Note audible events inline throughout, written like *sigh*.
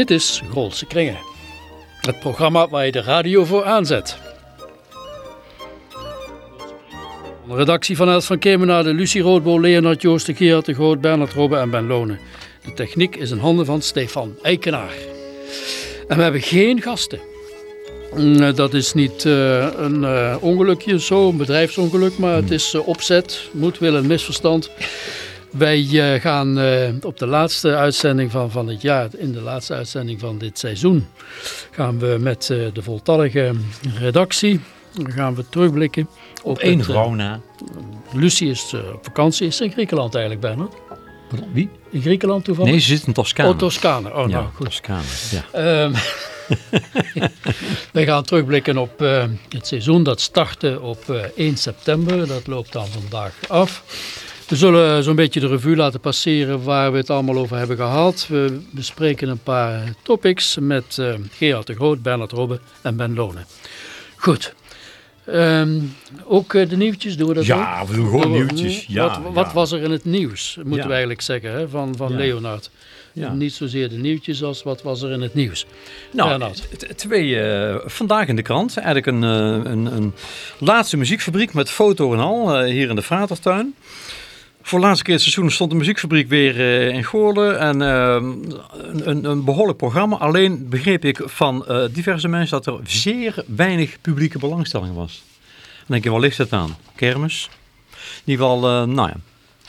Dit is Grolse Kringen. Het programma waar je de radio voor aanzet. Redactie van Els van Kemenade, Lucie Roodbol, Leonard Joost de Gerard de Groot, Bernard Robbe en Ben Lonen. De techniek is in handen van Stefan Eikenaar. En we hebben geen gasten. Mm, Dat is niet eh, een eh, ongelukje zo, een bedrijfsongeluk, maar het is eh, opzet, moedwil en misverstand. Wij eh, gaan eh, op de laatste uitzending van, van het jaar, in de laatste uitzending van dit seizoen, gaan we met eh, de voltallige redactie gaan we terugblikken Op één. Lucie is op vakantie, is in Griekenland eigenlijk bijna. Wie? In Griekenland toevallig? Nee, ze zit in Toscane. Oh, Toscane. Oh, ja, nou goed. Toscane. Ja. Ehm, *laughs* wij gaan terugblikken op het seizoen dat startte op eh, 1 september. Dat loopt dan vandaag af. We zullen zo'n beetje de revue laten passeren waar we het allemaal over hebben gehad. We bespreken een paar topics met eh, Gerard de Groot, Bernard Robbe en Ben Lonen. Goed. Ehm, ook eh, de nieuwtjes doen we dat ook? Ja, we doen gewoon nieuwtjes. Ja, wat wat ja. was er in het nieuws, moeten Ja. we eigenlijk zeggen, hè, van, van Ja. Leonard. Ja. Niet zozeer de nieuwtjes als wat was er in het nieuws. Nou, twee eh, vandaag in de krant. Eigenlijk een, een, een laatste muziekfabriek met foto en al hier in de Fratertuin. Voor de laatste keer het seizoen stond de muziekfabriek weer eh, in Goorlen. En eh, een, een, behoorlijk programma. Alleen begreep ik van eh, diverse mensen dat er zeer weinig publieke belangstelling was. Dan denk je, waar ligt het aan? Kermis? In ieder geval, eh, nou ja.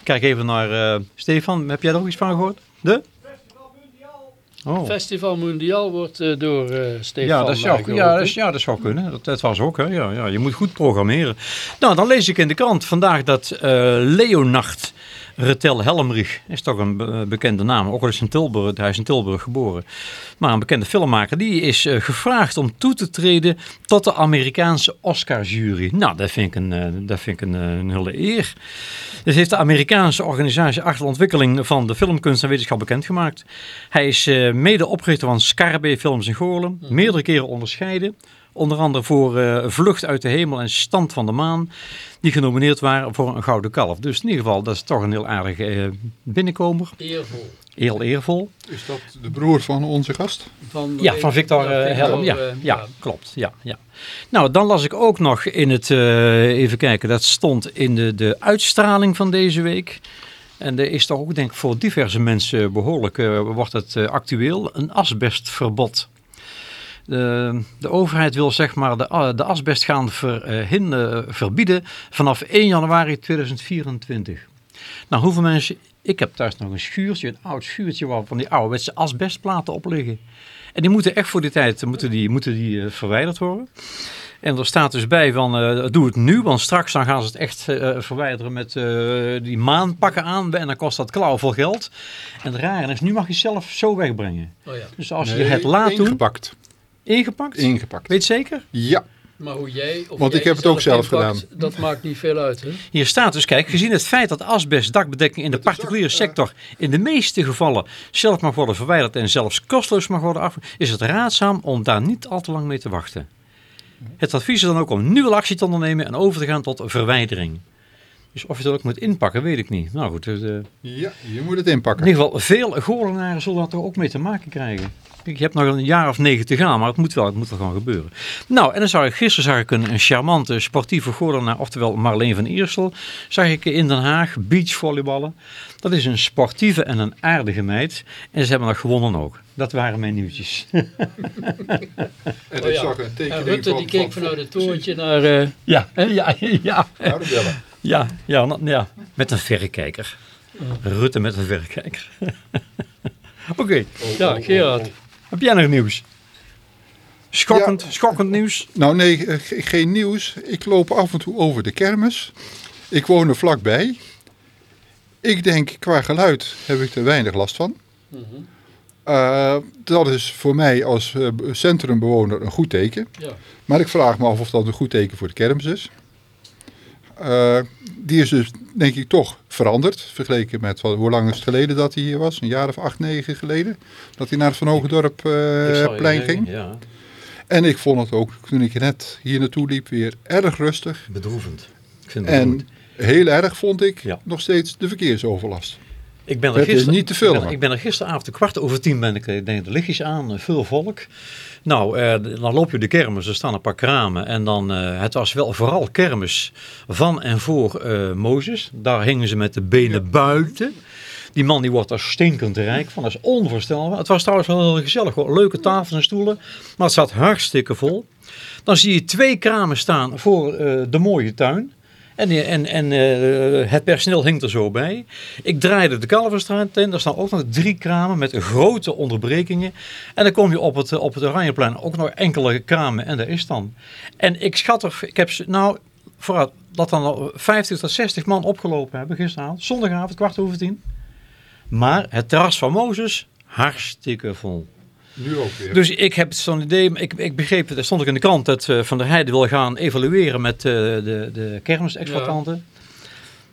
Kijk even naar Stefan. Heb jij er ook iets van gehoord? De? Oh. Festival Mondial wordt eh, door eh Stefan Ja, dat zou, ja, dat, is- ja, dat zou kunnen. Dat, dat was ook, hè. Ja, ja, je moet goed programmeren. Nou, dan lees ik in de krant vandaag dat eh, Leonard Retel Helmrich, is toch een be- bekende naam, ook al is in Tilburg, hij is in Tilburg geboren, maar een bekende filmmaker, die is eh, gevraagd om toe te treden tot de Amerikaanse Oscar-jury. Nou, dat vind ik een, eh, dat vind ik een, eh, een hele eer. Dit heeft de Amerikaanse organisatie achter de ontwikkeling van de filmkunst en wetenschap bekendgemaakt. Hij is eh, mede oprichter van Scarbe Films in Goorlen, meerdere keren onderscheiden. Onder andere voor eh, Vlucht uit de Hemel en Stand van de Maan, die genomineerd waren voor een Gouden Kalf. Dus in ieder geval, dat is toch een heel aardige eh, binnenkomer. Eervol. Heel eervol. Is dat de broer van onze gast? Van, Ja, van Victor ja, eh, Helm. Ja, eh, ja, klopt. Ja, ja. Nou, dan las ik ook nog in het, eh, even kijken, dat stond in de, de uitstraling van deze week. En er is toch ook, denk ik, voor diverse mensen behoorlijk, eh, wordt het eh, actueel, een asbestverbod. De, de overheid wil zeg maar de, a- de asbest gaan verhinderen, verbieden vanaf 1 januari 2024. Nou, hoeveel mensen... Ik heb thuis nog een schuurtje, een oud schuurtje waar van die ouderwetse asbestplaten op liggen. En die moeten echt voor die tijd moeten die, moeten die, eh, verwijderd worden. En er staat dus bij van, eh, doe het nu, want straks dan gaan ze het echt eh, verwijderen met eh, die maanpakken aan. En dan kost dat klauw veel geld. En het rare is, nu mag je het zelf zo wegbrengen. Oh ja. Dus als je het laat doen, ingepakt. Ingepakt, Ingepakt. weet je zeker? Ja, Maar hoe jij... Of Want jij ik heb het ook zelf inpakt, Dat maakt niet veel uit, hè? Hier staat dus, kijk, gezien het feit dat asbest dakbedekking in de particuliere sector in de meeste gevallen zelf mag worden verwijderd en zelfs kosteloos mag worden af, is het raadzaam om daar niet al te lang mee te wachten. Het advies is dan ook om nu al actie te ondernemen en over te gaan tot verwijdering. Dus of je dat ook moet inpakken, weet ik niet. Nou goed, dus, eh, in ja, je moet het inpakken. ieder geval, veel Goorlenaren zullen dat er ook mee te maken krijgen. Kijk, je hebt nog een jaar of negen te gaan, maar het moet wel, het moet wel gewoon gebeuren. Nou, en dan zag ik, gisteren zag ik een, een charmante sportieve Goorlenaar, oftewel Marleen van Iersel, zag ik in Den Haag beachvolleyballen. Dat is een sportieve en een aardige meid. En ze hebben nog gewonnen ook. Dat waren mijn nieuwtjes. *laughs* En Oh ik ja. zag een tekening Rutte van, die keek van- vanuit het torentje naar... eh, Ja, ja, ja. Ja. Ja, ja, nou, ja, met een verrekijker. Rutte met een verrekijker. *laughs* Oké, ja, Gerard. Heb jij nog nieuws? Schokkend, schokkend nieuws. Nou nee, eh, ge- geen nieuws. Ik loop af en toe over de kermis. Ik woon er vlakbij. Ik denk, qua geluid heb ik er weinig last van. Eh, dat is voor mij als eh, centrumbewoner een goed teken. Ja. Maar ik vraag me af of dat een goed teken voor de kermis is. Eh, die is dus denk ik toch veranderd. Vergeleken met wat, hoe lang is het geleden dat hij hier was? Een jaar of acht, negen geleden. Dat hij naar het Van Hogendorp eh, plein ging. Ja, En ik vond het ook, toen ik net hier naartoe liep, weer erg rustig. bedroevend. Ik vind het goed. En heel erg vond ik Ja. nog steeds de verkeersoverlast. Ik ben er Het is niet te Ik ben, filmen. ik ben er gisteravond kwart over tien ben ik, ik denk de lichtjes aan, eh, veel volk. Nou, eh, dan loop je de kermis, er staan een paar kramen. En dan, eh, het was wel vooral kermis van en voor eh, Mozes. Daar hingen ze met de benen buiten. Die man die wordt daar stinkend rijk van, dat is onvoorstelbaar. Het was trouwens wel heel gezellig, hoor. leuke tafels en stoelen. Maar het zat hartstikke vol. Dan zie je twee kramen staan voor eh, de mooie tuin. En, en, en eh, het personeel hinkt er zo bij. Ik draaide de Kalverstraat in. Daar staan ook nog drie kramen met grote onderbrekingen. En dan kom je op het, op het Oranjeplein ook nog enkele kramen. En daar is dan. En ik schat er, ik heb ze, nou, vooruit, dat dan al 50 tot 60 man opgelopen hebben gisteravond. Zondagavond, kwart over tien. Maar het terras van Mozes, hartstikke vol. Nu ook weer. Dus ik heb zo'n idee, maar ik, ik begreep, er stond ook in de krant dat eh, Van der Heijden wil gaan evalueren met eh, de, de kermisexploitanten.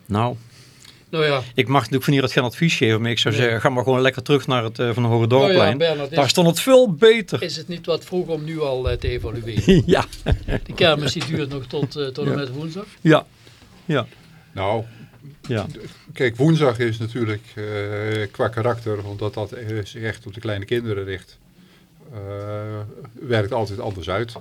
Nou, Nou ja, ik mag natuurlijk van hier het geen advies geven, maar ik zou Nee. zeggen, ga maar gewoon lekker terug naar het eh, Van de Hoge nou ja. Bernard, Daar stond het veel beter. is het niet wat vroeg om nu al te evalueren? *laughs* ja, Die kermis die duurt nog tot, tot en met woensdag. ja, ja, Nou, ja. kijk, woensdag is natuurlijk eh, qua karakter, omdat dat zich echt op de kleine kinderen richt, werkt altijd anders uit.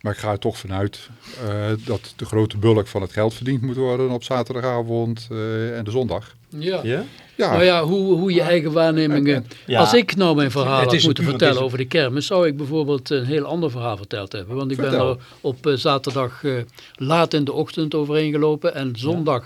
Maar ik ga er toch vanuit eh, dat de grote bulk van het geld verdiend moet worden op zaterdagavond eh, en de zondag. Ja. ja? Ja, Nou ja, hoe, hoe je eigen waarnemingen... Ja. Als ik nou mijn verhaal had moeten vertellen over de kermis, zou ik bijvoorbeeld een heel ander verhaal verteld hebben. Want ik ben er op eh, zaterdag eh, laat in de ochtend overheen gelopen en. Ja.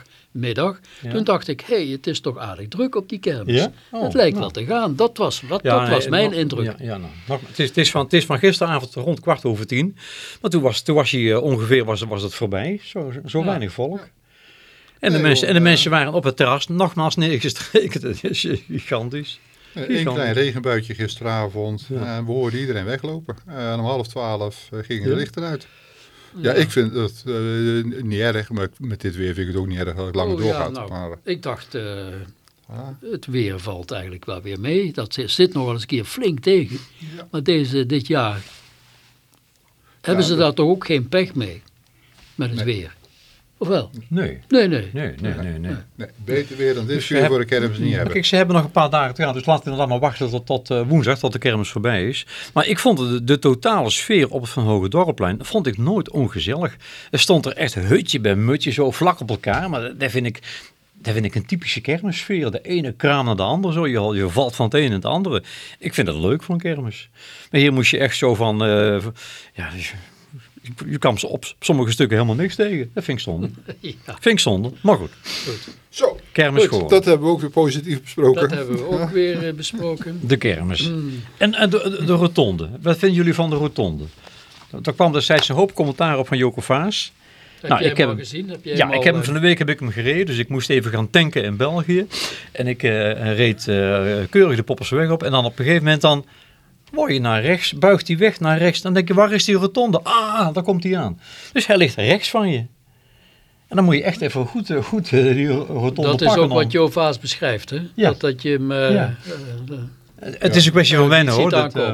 Toen dacht ik, hé, hey, het is toch aardig druk op die kermis. Ja? Oh, het lijkt nou. wel te gaan. Dat was, wat, Ja, dat nee, was mijn nog- indruk. Ja, ja, nou, nog- het, is, het, is van, het is van gisteravond rond kwart over tien. Maar toen was, toen was hij eh, ongeveer was, was het voorbij. Zo, zo Ja. weinig volk. En de, Nee, mensen, joh, en de eh, mensen waren op het terras nogmaals neergestreken. *laughs* Dat is gigantisch. Een Gigantisch. klein regenbuitje gisteravond Ja. en we hoorden iedereen weglopen. En om half twaalf eh, gingen de Ja. Ja, ik vind het eh, niet erg, maar met dit weer vind ik het ook niet erg dat het langer Oh, doorgaat. nou. Maar, Ik dacht, eh, ah, het weer valt eigenlijk wel weer mee. Dat zit- nog wel eens een keer flink tegen. Maar deze, dit jaar hebben ze dat- daar toch ook geen pech mee met het Nee. weer. Of wel? Nee, Nee, nee. nee, nee, nee. nee. nee, beter weer dan dit Dus voor de kermis niet hebben. Kijk, ze hebben nog een paar dagen te gaan, dus laten we dan maar wachten tot, tot eh, woensdag, tot de kermis voorbij is. Maar ik vond de, de totale sfeer op het Van Hoge Dorpplein, vond ik nooit ongezellig. Er stond er echt hutje bij mutje, zo vlak op elkaar, maar dat, dat vind ik... Dat vind ik een typische kermissfeer. De ene kraam naar de andere. Zo. Je, je valt van het een in het andere. Ik vind het leuk voor een kermis. Maar hier moest je echt zo van... eh, ja, je, kwam ze op sommige stukken helemaal niks tegen. Dat vind ik zonde. *laughs* Ja, Vind ik zonde. Maar goed, Zo, kermis goed, gewoon. dat hebben we ook weer positief besproken. dat hebben we ook weer eh, besproken. De kermis. Mm. En, en de, de, de rotonde. Wat vinden jullie van de rotonde? Daar kwam destijds een hoop commentaar op van Joko Vaas. Heb Nou, jij ik hem heb al hem- gezien? Heb jij Ja, hem ik heb hem eh, van de week heb ik hem gereden, dus ik moest even gaan tanken in België. En ik eh, reed eh, keurig de Poppersweg op en dan op een gegeven moment dan word je naar rechts, buigt hij weg naar rechts. Dan denk je, waar is die rotonde? Ah, daar komt hij aan. Dus hij ligt rechts van je. En dan moet je echt even goed, eh, goed eh, die rotonde Dat is pakken. ook dan. wat Jo Vaas beschrijft, hè? Ja. Dat, dat je hem... Ja. eh, Het is een kwestie van wennen hoor. Dat, eh,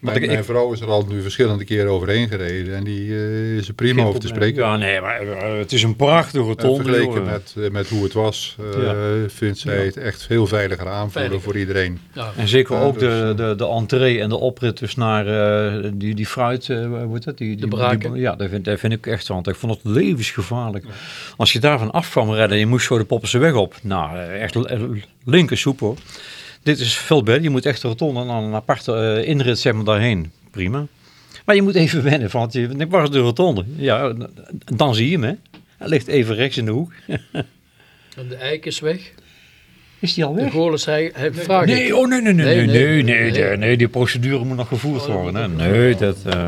Mijn, ik- mijn vrouw is er al nu verschillende keren overheen gereden en die eh, is er prima over te spreken. Ja, nee, maar eh, het is een prachtige En rotonde. vergeleken met, met hoe het was, eh, Ja. vindt zij Ja. het echt veel veiliger aanvoelen voor iedereen. ja. En zeker Ja, ook dus, de, de, de entree en de oprit dus naar eh, die, die fruit, eh, hoe heet dat? Die, die, De braken. die- ja, dat vind, dat vind ik echt, want ik vond het levensgevaarlijk. Als je daarvan af kwam redden en je moest zo de Poppense weg op. Nou, echt eh, linkersoep hoor. Dit is veel beter. Je moet echt de rotonde en dan een aparte eh, inrit zeg maar daarheen. Prima. Maar je moet even *laughs* wennen, want je, ik was de rotonde. Ja, dan zie je hem hè. Hij ligt even rechts in de hoek. *laughs* De eik is weg. Is die al De weg? Goles, hij, hij vraagt Nee, oh nee, nee, nee, Nee, nee, nee, nee, nee, die procedure moet nog gevoerd Oh, dat worden. Nee, dat... eh,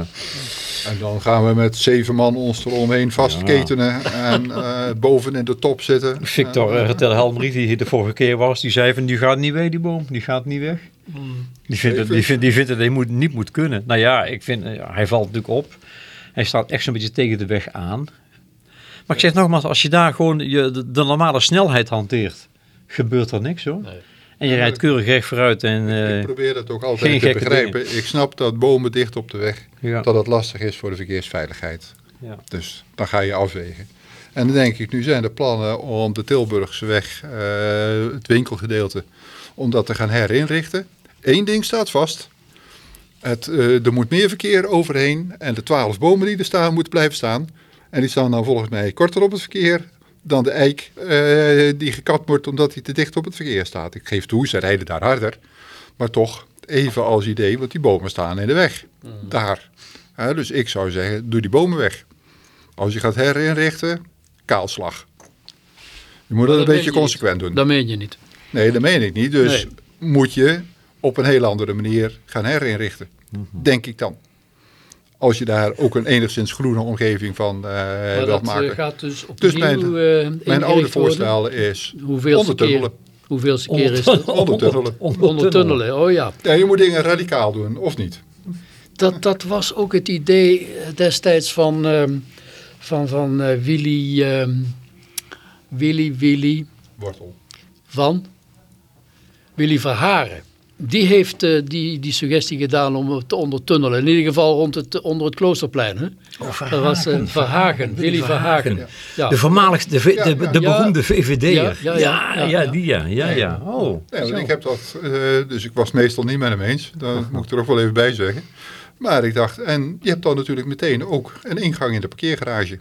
En dan gaan we met zeven man ons eromheen vastketenen en eh, boven in de top zitten. Victor uh, Tel Helmriet, die hier de vorige keer was, die zei van, die gaat niet weg, die boom. Die gaat niet weg. Mm. Die vindt, het, die vindt, die vindt dat hij moet, niet moet kunnen. Nou ja, ik vind, eh, hij valt natuurlijk op. Hij staat echt zo'n beetje tegen de weg aan. Maar ik zeg nogmaals, als je daar gewoon je, de, de normale snelheid hanteert, gebeurt er niks hoor. Nee. En je rijdt keurig recht vooruit en... eh, ik probeer het ook altijd te begrijpen. Ik snap dat bomen dicht op de weg, ja. dat het lastig is voor de verkeersveiligheid. Ja. Dus dan ga je afwegen. En dan denk ik, nu zijn er plannen om de Tilburgse weg, eh, het winkelgedeelte, om dat te gaan herinrichten. Eén ding staat vast. Het, eh, er moet meer verkeer overheen en de twaalf bomen die er staan moeten blijven staan. En die staan dan volgens mij korter op het verkeer dan de eik eh, die gekapt wordt omdat hij te dicht op het verkeer staat. Ik geef toe, ze rijden daar harder. Maar toch even als idee, want die bomen staan in de weg. Daar. Hè, dus ik zou zeggen, doe die bomen weg. Als je gaat herinrichten, kaalslag. Je moet dat een beetje niet. consequent doen. Dat meen je niet. Nee, dat meen ik niet. Dus Nee. moet je op een heel andere manier gaan herinrichten. Denk ik dan. Als je daar ook een enigszins groene omgeving van eh wilt dat maken. eh, gaat dus opnieuw Dus mijn- eh, Mijn oude voorstel is Hoeveelste keer, ondertunnelen. hoeveelste keer is het? Ondertunnelen. Ondertunnelen, oh ja. Ja, je moet dingen radicaal doen, of niet? Dat, dat was ook het idee eh, destijds van, ehm, van, van eh, Willy, ehm, Willy, Willy Wortel. van Willy Verharen. Die heeft eh, die, die suggestie gedaan om het te ondertunnelen. In ieder geval rond het, onder het Kloosterplein. Hè? dat was eh, Verhagen, Willy Verhagen. Ja. De voormalig, de, de, de beroemde VVD'er. Ja, Ja, ja, ja, ja, ja. die ja, ja, ja. Oh, ik heb dat, eh, dus ik was meestal niet met hem eens. Dat moet ik er ook wel even bij zeggen. Maar ik dacht, en je hebt dan natuurlijk meteen ook een ingang in de parkeergarage.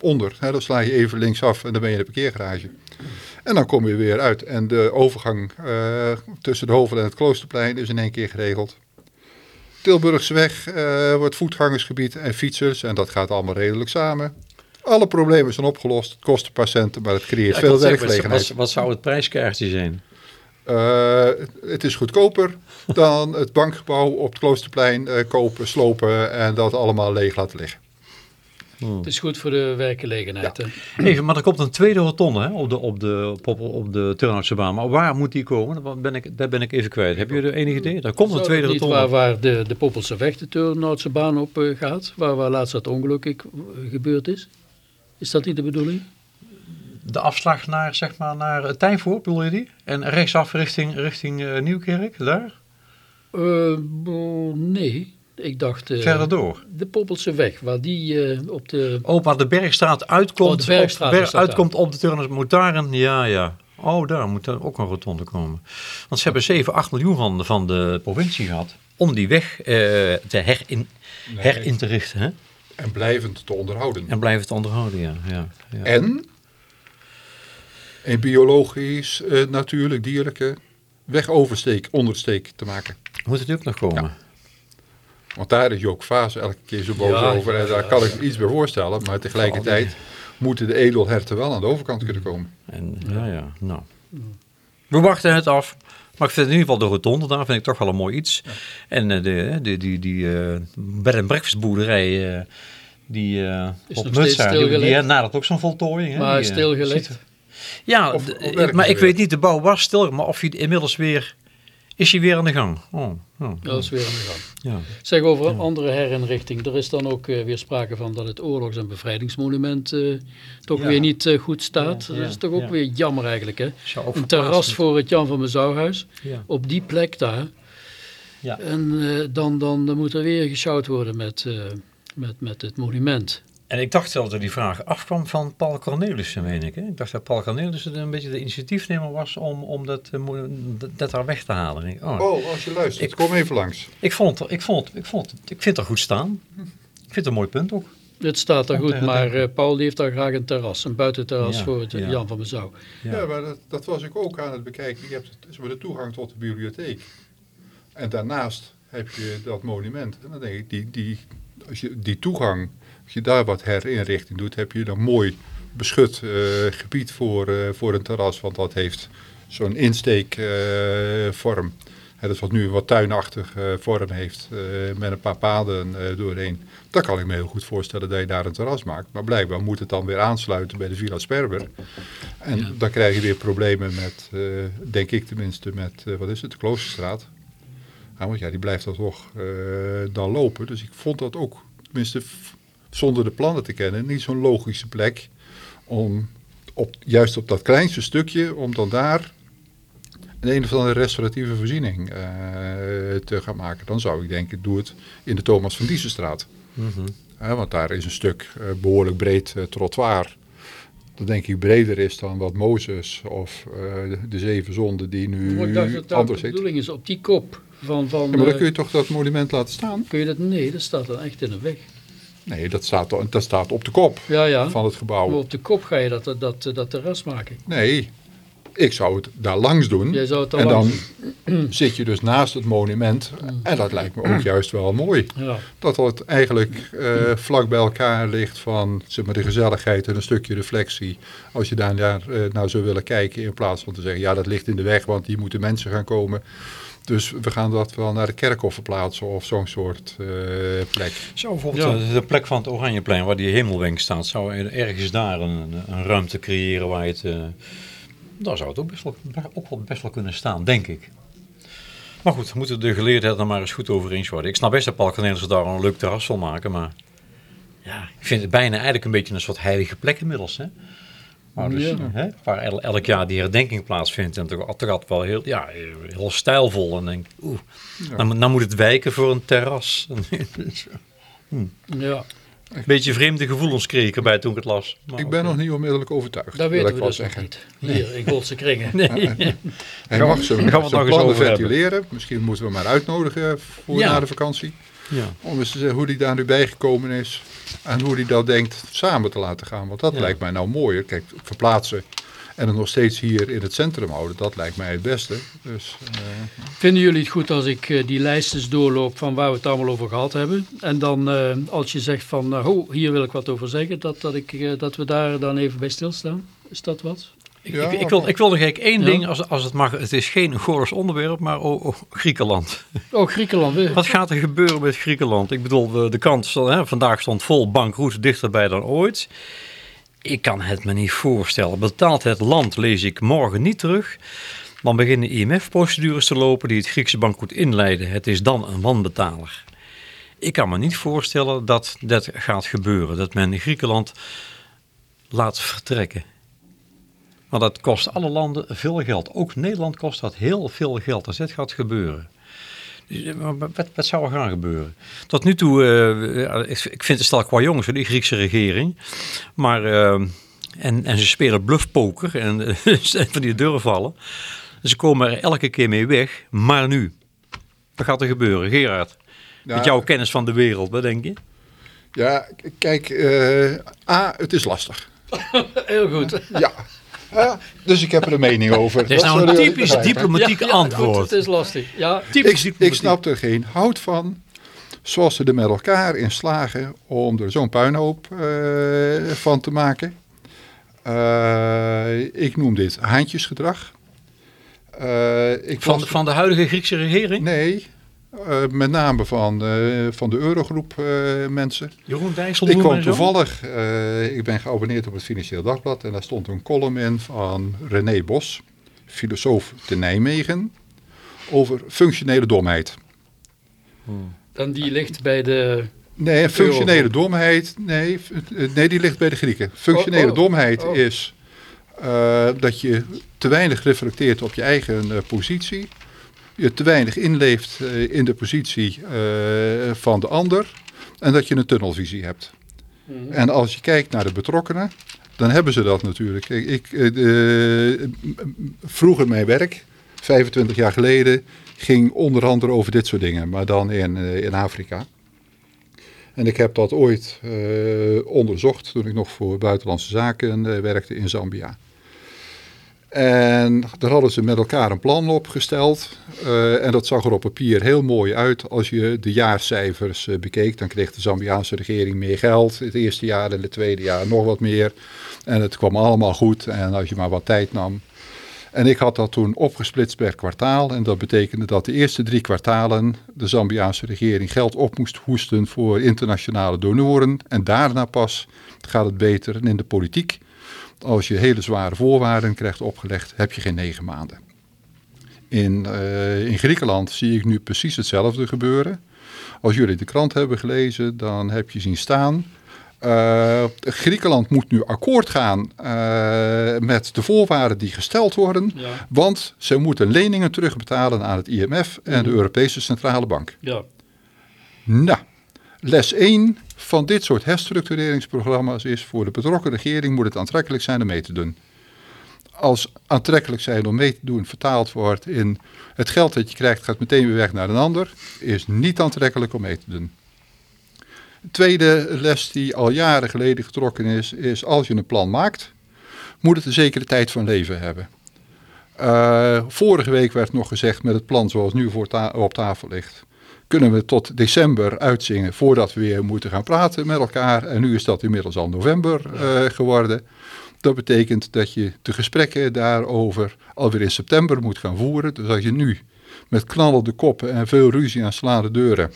Onder, hè, dan sla je even linksaf en dan ben je in de parkeergarage. En dan kom je weer uit. En de overgang eh, tussen de Hovel en het Kloosterplein is in één keer geregeld. Tilburgseweg eh, wordt voetgangersgebied en fietsers. En dat gaat allemaal redelijk samen. Alle problemen zijn opgelost. Het kost een paar centen, maar het creëert Ja, veel werkgelegenheid. wat, wat zou het prijskaartje zijn? Eh, het is goedkoper dan het bankgebouw op het Kloosterplein kopen, slopen en dat allemaal leeg laten liggen. Het is goed voor de werkgelegenheid. *clears throat* Even, maar er komt een tweede rotonde hè, op de, op de, op, op de Turnhoutse baan. Maar waar moet die komen? Dat ben ik, daar ben ik even kwijt. Heb je er enig idee? Daar komt een tweede niet rotonde. waar, waar de, de Poppelse weg, de Turnhoutse baan op eh, gaat, waar, waar laatst dat ongeluk ik, eh, gebeurd is? Is dat niet de bedoeling? De afslag naar, zeg maar, naar het Tijnvoort, bedoel je die? En rechtsaf richting, richting eh, Nieuwkerk, daar? Eh, oh, nee, ik dacht eh, Verder door. de Poppelse weg, waar die eh, op de... Oh, waar de Bergstraat uitkomt, Oh, de Bergstraat op, uitkomt op de daar een, ja, ja. Oh, daar moet er ook een rotonde komen. Want ze hebben 7, 8 miljoen van, van de provincie gehad om die weg eh, te herin, herin te richten. Hè? En blijvend te onderhouden. En blijven het onderhouden, ja. ja, ja. En een biologisch, eh, natuurlijk, dierlijke wegoversteek, ondersteek te maken. Moet het ook nog komen? Want daar is Jook Vaas elke keer zo boos Ja, over. En daar ja, kan ik me iets bij voorstellen. Maar tegelijkertijd moeten de edelherten wel aan de overkant kunnen komen. En, ja, ja, nou. We wachten het af. Maar ik vind in ieder geval de rotonde daar vind ik toch wel een mooi iets. En eh, de, die, die, die eh, bed and breakfast boerderij, eh, die eh Is op nog steeds Mutsa, die, die nadert ook zo'n voltooiing. Hè? Maar Die, eh, stilgelegd. Ja, Of- of maar ik weer? weet niet, de bouw was stil, maar of hij inmiddels weer, is hij weer aan de gang? Oh, oh, Dat is weer aan de gang. ja. Zeg over een andere herinrichting. Er is dan ook eh, weer sprake van dat het oorlogs- en bevrijdingsmonument eh, toch Ja. weer niet eh, goed staat. Dat is toch ook weer jammer eigenlijk. Hè? Een terras voor het Jan van Mezouwhuis. Op die plek daar. Ja. En dan, dan, dan moet er weer gesjouwd worden met, met, met het monument. En ik dacht zelfs dat die vraag afkwam van Paul Cornelissen, meen ik. Hè? Ik dacht dat Paul Cornelissen een beetje de initiatiefnemer was om, om dat, eh, dat, daar weg te halen. Ik, oh. Oh, als je luistert, Ik- kom even langs. ik, vond ik, vond ik, vond ik vind het er goed staan. Ik vind het een mooi punt ook. Het staat Om goed, te maar eh, Paul heeft daar graag een terras. Een buitenterras Ja, voor het ja. Jan van Mezouw. Ja, Ja. maar dat, dat was ik ook aan het bekijken. Je hebt het- de toegang tot de bibliotheek. En daarnaast heb je dat monument. En dan denk ik, die, die, als je die toegang, je daar wat herinrichting doet, heb je dan mooi beschut eh, gebied voor, eh, voor een terras. Want dat heeft zo'n insteekvorm. dat is wat nu een wat tuinachtig eh, vorm heeft, eh, met een paar paden eh, doorheen. Dan kan ik me heel goed voorstellen dat je daar een terras maakt. Maar blijkbaar moet het dan weer aansluiten bij de Villa Sperber. En Ja. dan krijg je weer problemen met, eh, denk ik tenminste, met, eh, wat is het, de Kloosterstraat. Ja, want ja, die blijft dan toch eh, dan lopen. Dus ik vond dat ook, tenminste zonder de plannen te kennen, niet zo'n logische plek om op, juist op dat kleinste stukje, om dan daar een een of andere restauratieve voorziening eh, te gaan maken. Dan zou ik denken, doe het in de Thomas van Diesenstraat. Hè, want daar is een stuk eh, behoorlijk breed eh, trottoir. dat denk ik breder is dan wat Mozes of de, de zeven zonden die nu Maar ik dacht dat dat anders de bedoeling is op die kop van... van Ja, maar dan kun je toch dat monument laten staan? kun je dat... Nee, dat staat dan echt in de weg. Nee, dat staat, dat staat op de kop Ja, ja. van het gebouw. Maar op de kop ga je dat, dat, dat, dat terras maken. Nee, ik zou het daar langs doen. Jij zou het en dan langs zit je dus naast het monument. En dat lijkt me ook *clears throat* juist wel mooi. Ja. Dat het eigenlijk eh, vlak bij elkaar ligt van zeg maar, de gezelligheid en een stukje reflectie. Als je daar naar, eh, naar zou willen kijken in plaats van te zeggen, ja dat ligt in de weg, want hier moeten mensen gaan komen. Dus we gaan dat wel naar de kerkhof verplaatsen of zo'n soort eh, plek. Bijvoorbeeld Ja. eh, de plek van het Oranjeplein, waar die hemelwenk staat, zou er ergens daar een, een ruimte creëren waar je het... eh, daar zou het ook best, wel, ook wel best wel kunnen staan, denk ik. Maar goed, we moeten de geleerdheid er maar eens goed over eens worden. Ik snap best dat Paul Cornelissen daar een leuk terras wil maken, maar... Ja, ik vind het bijna eigenlijk een beetje een soort heilige plek inmiddels, hè? Maar dus, Ja. hè, waar el- elk jaar die herdenking plaatsvindt en toch, altijd wel heel, ja, heel stijlvol. En denk, oeh, dan, dan moet het wijken voor een terras. ja, Een beetje vreemde gevoelens kreeg ik erbij toen ik het las. Maar Ik ben nog niet onmiddellijk overtuigd. dat wil weten ik we wel dus zeggen. niet. Hier, in Goldse kringen. Nee. *laughs* Hij Gaan we- mag eens plannen hebben. ventileren. Misschien moeten we hem maar uitnodigen voor Ja. na de vakantie. Ja. Om eens te zeggen hoe hij daar nu bijgekomen is. En hoe hij dat denkt samen te laten gaan. Want dat Ja. lijkt mij nou mooier. Kijk, verplaatsen en het nog steeds hier in het centrum houden. Dat lijkt mij het beste. Dus eh, Vinden jullie het goed als ik eh, die lijstjes doorloop van waar we het allemaal over gehad hebben? En dan eh, als je zegt van, eh, oh, hier wil ik wat over zeggen, dat, dat, ik, dat we daar dan even bij stilstaan? Is dat wat? Ik, Ja, ik, ik wil, ik wil nog eigenlijk één Ja. ding, als, als het mag. Het is geen Goors onderwerp, maar oh, oh, Griekenland. Oh, Griekenland weer. Wat gaat er gebeuren met Griekenland? Ik bedoel, de, de krant stond, hè, vandaag stond vol bankroet dichterbij dan ooit. Ik kan het me niet voorstellen. Betaalt het land, lees ik morgen niet terug. Dan beginnen IMF-procedures te lopen die het Griekse bankroet inleiden. Het is dan een wanbetaler. Ik kan me niet voorstellen dat dat gaat gebeuren. Dat men Griekenland laat vertrekken. Want dat kost alle landen veel geld. Ook Nederland kost dat heel veel geld als dit gaat gebeuren. Dus, eh, maar Wat, wat zou er gaan gebeuren? Tot nu toe, eh, ja, ik ik vind het stel qua jongens, die Griekse regering. Maar, eh, en, en ze spelen bluffpoker en *laughs* eh, van die deuren vallen. Ze komen er elke keer mee weg. Maar nu, wat gaat er gebeuren? Gerard, ja, met jouw kennis van de wereld, wat denk je? ja, kijk, eh, A, het is lastig. *laughs* Heel goed. Ja. Ja, dus ik heb er een mening over. Dat is Dat nou een typisch diplomatiek Ja, ja, antwoord. Goed, het is lastig. Ja, Typisch Ik, ik snap er geen hout van. Zoals ze er met elkaar in slagen om er zo'n puinhoop eh, van te maken. Eh, ik noem dit haantjesgedrag. Eh, ik Van, was- van de huidige Griekse regering? Nee, eh, met name van, eh, van de Eurogroep eh, mensen. Jeroen Ik Dijsselbloem kwam en zo? toevallig, eh, ik ben geabonneerd op het Financieel Dagblad en daar stond een column in van René Bos, filosoof te Nijmegen, over functionele domheid. dan die ligt bij de... Nee, functionele domheid, nee, nee, die ligt bij de Grieken. Functionele Oh, oh, domheid oh. is eh, dat je te weinig reflecteert op je eigen eh, positie. Je te weinig inleeft eh, in de positie eh, van de ander. En dat je een tunnelvisie hebt. En als je kijkt naar de betrokkenen, dan hebben ze dat natuurlijk. Ik, ik, eh, de- vroeger mijn werk, 25 jaar geleden, ging onder andere over dit soort dingen. Maar dan in, in Afrika. En ik heb dat ooit onderzocht toen ik nog voor Buitenlandse Zaken werkte in Zambia. En daar hadden ze met elkaar een plan opgesteld. eh, en dat zag er op papier heel mooi uit. Als je de jaarcijfers eh, bekeek, dan kreeg de Zambiaanse regering meer geld. Het eerste jaar en het tweede jaar nog wat meer. En het kwam allemaal goed. En als je maar wat tijd nam. En ik had dat toen opgesplitst per kwartaal. En dat betekende dat de eerste drie kwartalen de Zambiaanse regering geld op moest hoesten voor internationale donoren. En daarna pas gaat het beter. In de politiek, als je hele zware voorwaarden krijgt opgelegd, heb je geen negen maanden. In, eh, in Griekenland zie ik nu precies hetzelfde gebeuren. Als jullie de krant hebben gelezen, dan heb je zien staan. eh, Griekenland moet nu akkoord gaan eh, met de voorwaarden die gesteld worden. Ja, Want ze moeten leningen terugbetalen aan het IMF en de Europese Centrale Bank. ja. Nou, les 1 van dit soort herstructureringsprogramma's is voor de betrokken regering moet het aantrekkelijk zijn om mee te doen. Als aantrekkelijk zijn om mee te doen vertaald wordt in het geld dat je krijgt gaat meteen weer weg naar een ander, is niet aantrekkelijk om mee te doen. De tweede les die al jaren geleden getrokken is, is als je een plan maakt, moet het een zekere tijd van leven hebben. Uh, vorige week werd nog gezegd met het plan zoals nu voor op tafel ligt. Kunnen we tot december uitzingen voordat we weer moeten gaan praten met elkaar. En nu is dat inmiddels al november uh, geworden. Dat betekent dat je de gesprekken daarover alweer in september moet gaan voeren. Dus als je nu met knallende koppen en veel ruzie aan slaande deuren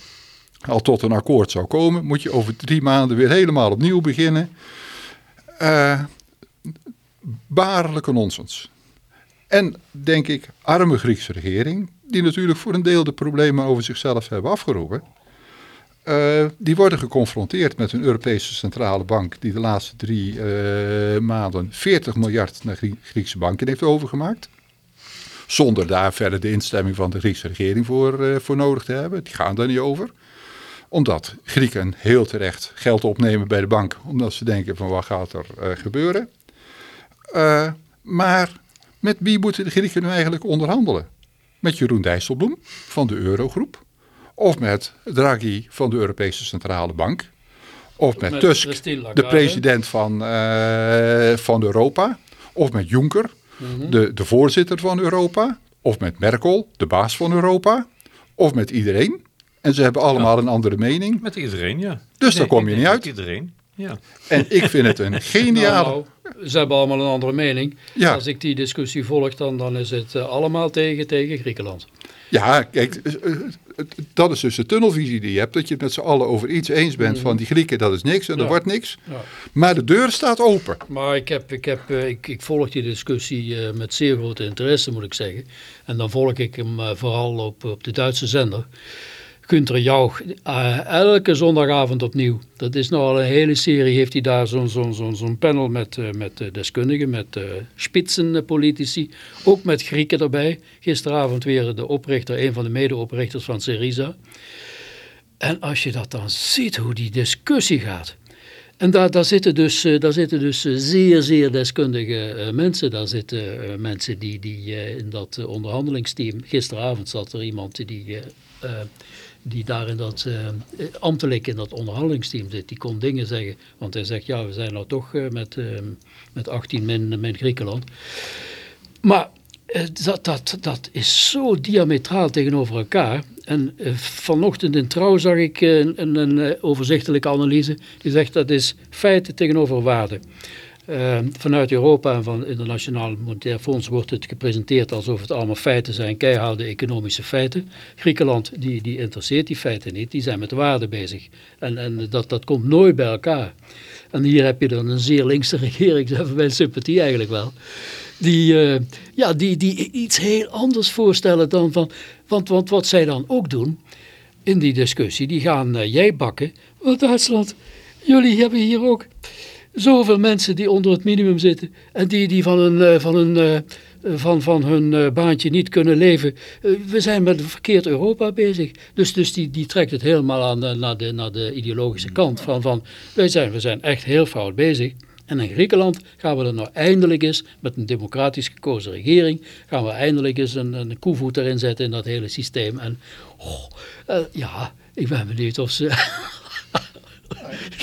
al tot een akkoord zou komen, moet je over drie maanden weer helemaal opnieuw beginnen. Uh, barelijke nonsens. En denk ik, arme Griekse regering, die natuurlijk voor een deel de problemen over zichzelf hebben afgeroepen. Uh, die worden geconfronteerd met een Europese centrale bank die de laatste drie uh, maanden 40 miljard naar Griekse banken heeft overgemaakt. Zonder daar verder de instemming van de Griekse regering voor, uh, voor nodig te hebben. Die gaan daar niet over. Omdat Grieken heel terecht geld opnemen bij de bank. Omdat ze denken van wat gaat er gebeuren. maar met wie moeten de Grieken nu eigenlijk onderhandelen? Met Jeroen Dijsselbloem van de Eurogroep? Of met Draghi van de Europese Centrale Bank? Of met, met Tusk, de president van, uh, van Europa? Of met Juncker, mm -hmm. de, de voorzitter van Europa? Of met Merkel, de baas van Europa? Of met iedereen? En ze hebben allemaal ja. een andere mening. Met iedereen, ja. Dus nee, daar kom je niet uit. Met iedereen, ja. En ik vind het een *laughs* geniale... Nou, nou, ze hebben allemaal een andere mening. Ja. Als ik die discussie volg, dan, dan is het uh, allemaal tegen, tegen Griekenland. Ja, kijk, dat is dus de tunnelvisie die je hebt. Dat je het met z'n allen over iets eens bent mm. van die Grieken, dat is niks en ja. er wordt niks. Ja. Maar de deur staat open. Maar ik, heb, ik, heb, ik, ik volg die discussie met zeer grote interesse, moet ik zeggen. En dan volg ik hem vooral op, op de Duitse zender. Günter Jauch, uh, elke zondagavond opnieuw. Dat is nou al een hele serie, heeft hij daar zo'n zo, zo, panel met, uh, met uh, deskundigen, met uh, spitsenpolitici, ook met Grieken erbij. Gisteravond weer de oprichter, een van de medeoprichters van Syriza. En als je dat dan ziet, hoe die discussie gaat. En daar, daar zitten dus, daar zitten dus zeer, zeer deskundige mensen. Daar zitten mensen die, die in dat onderhandelingsteam, gisteravond zat er iemand die die daar in dat uh, ambtelijk in dat onderhandelingsteam zit, die kon dingen zeggen. Want hij zegt, ja, we zijn nou toch uh, met, uh, met 18 min, min Griekenland. Maar dat, dat, dat is zo diametraal tegenover elkaar. En vanochtend in Trouw zag ik een, een overzichtelijke analyse. Die zegt dat is feiten tegenover waarden. Uh, vanuit Europa en van het Internationaal Monetair Fonds wordt het gepresenteerd alsof het allemaal feiten zijn, keiharde economische feiten. Griekenland die, die interesseert die feiten niet, die zijn met waarde bezig. En, en dat, dat komt nooit bij elkaar. En hier heb je dan een zeer linkse *laughs* regering, dat mijn sympathie eigenlijk wel. Die, uh, ja, die, die iets heel anders voorstellen dan van, want, want wat zij dan ook doen in die discussie, die gaan uh, jij bakken, want Duitsland, jullie hebben hier ook zoveel mensen die onder het minimum zitten en die, die van hun, uh, van hun, uh, van, van hun uh, baantje niet kunnen leven. we zijn met een verkeerd Europa bezig. Dus, dus die, die trekt het helemaal aan naar, de, naar de ideologische kant van, van wij zijn, we zijn echt heel fout bezig. En in Griekenland gaan we er nou eindelijk eens, met een democratisch gekozen regering, gaan we eindelijk eens een, een koevoet erin zetten in dat hele systeem. En oh, ja, ik ben benieuwd of ze...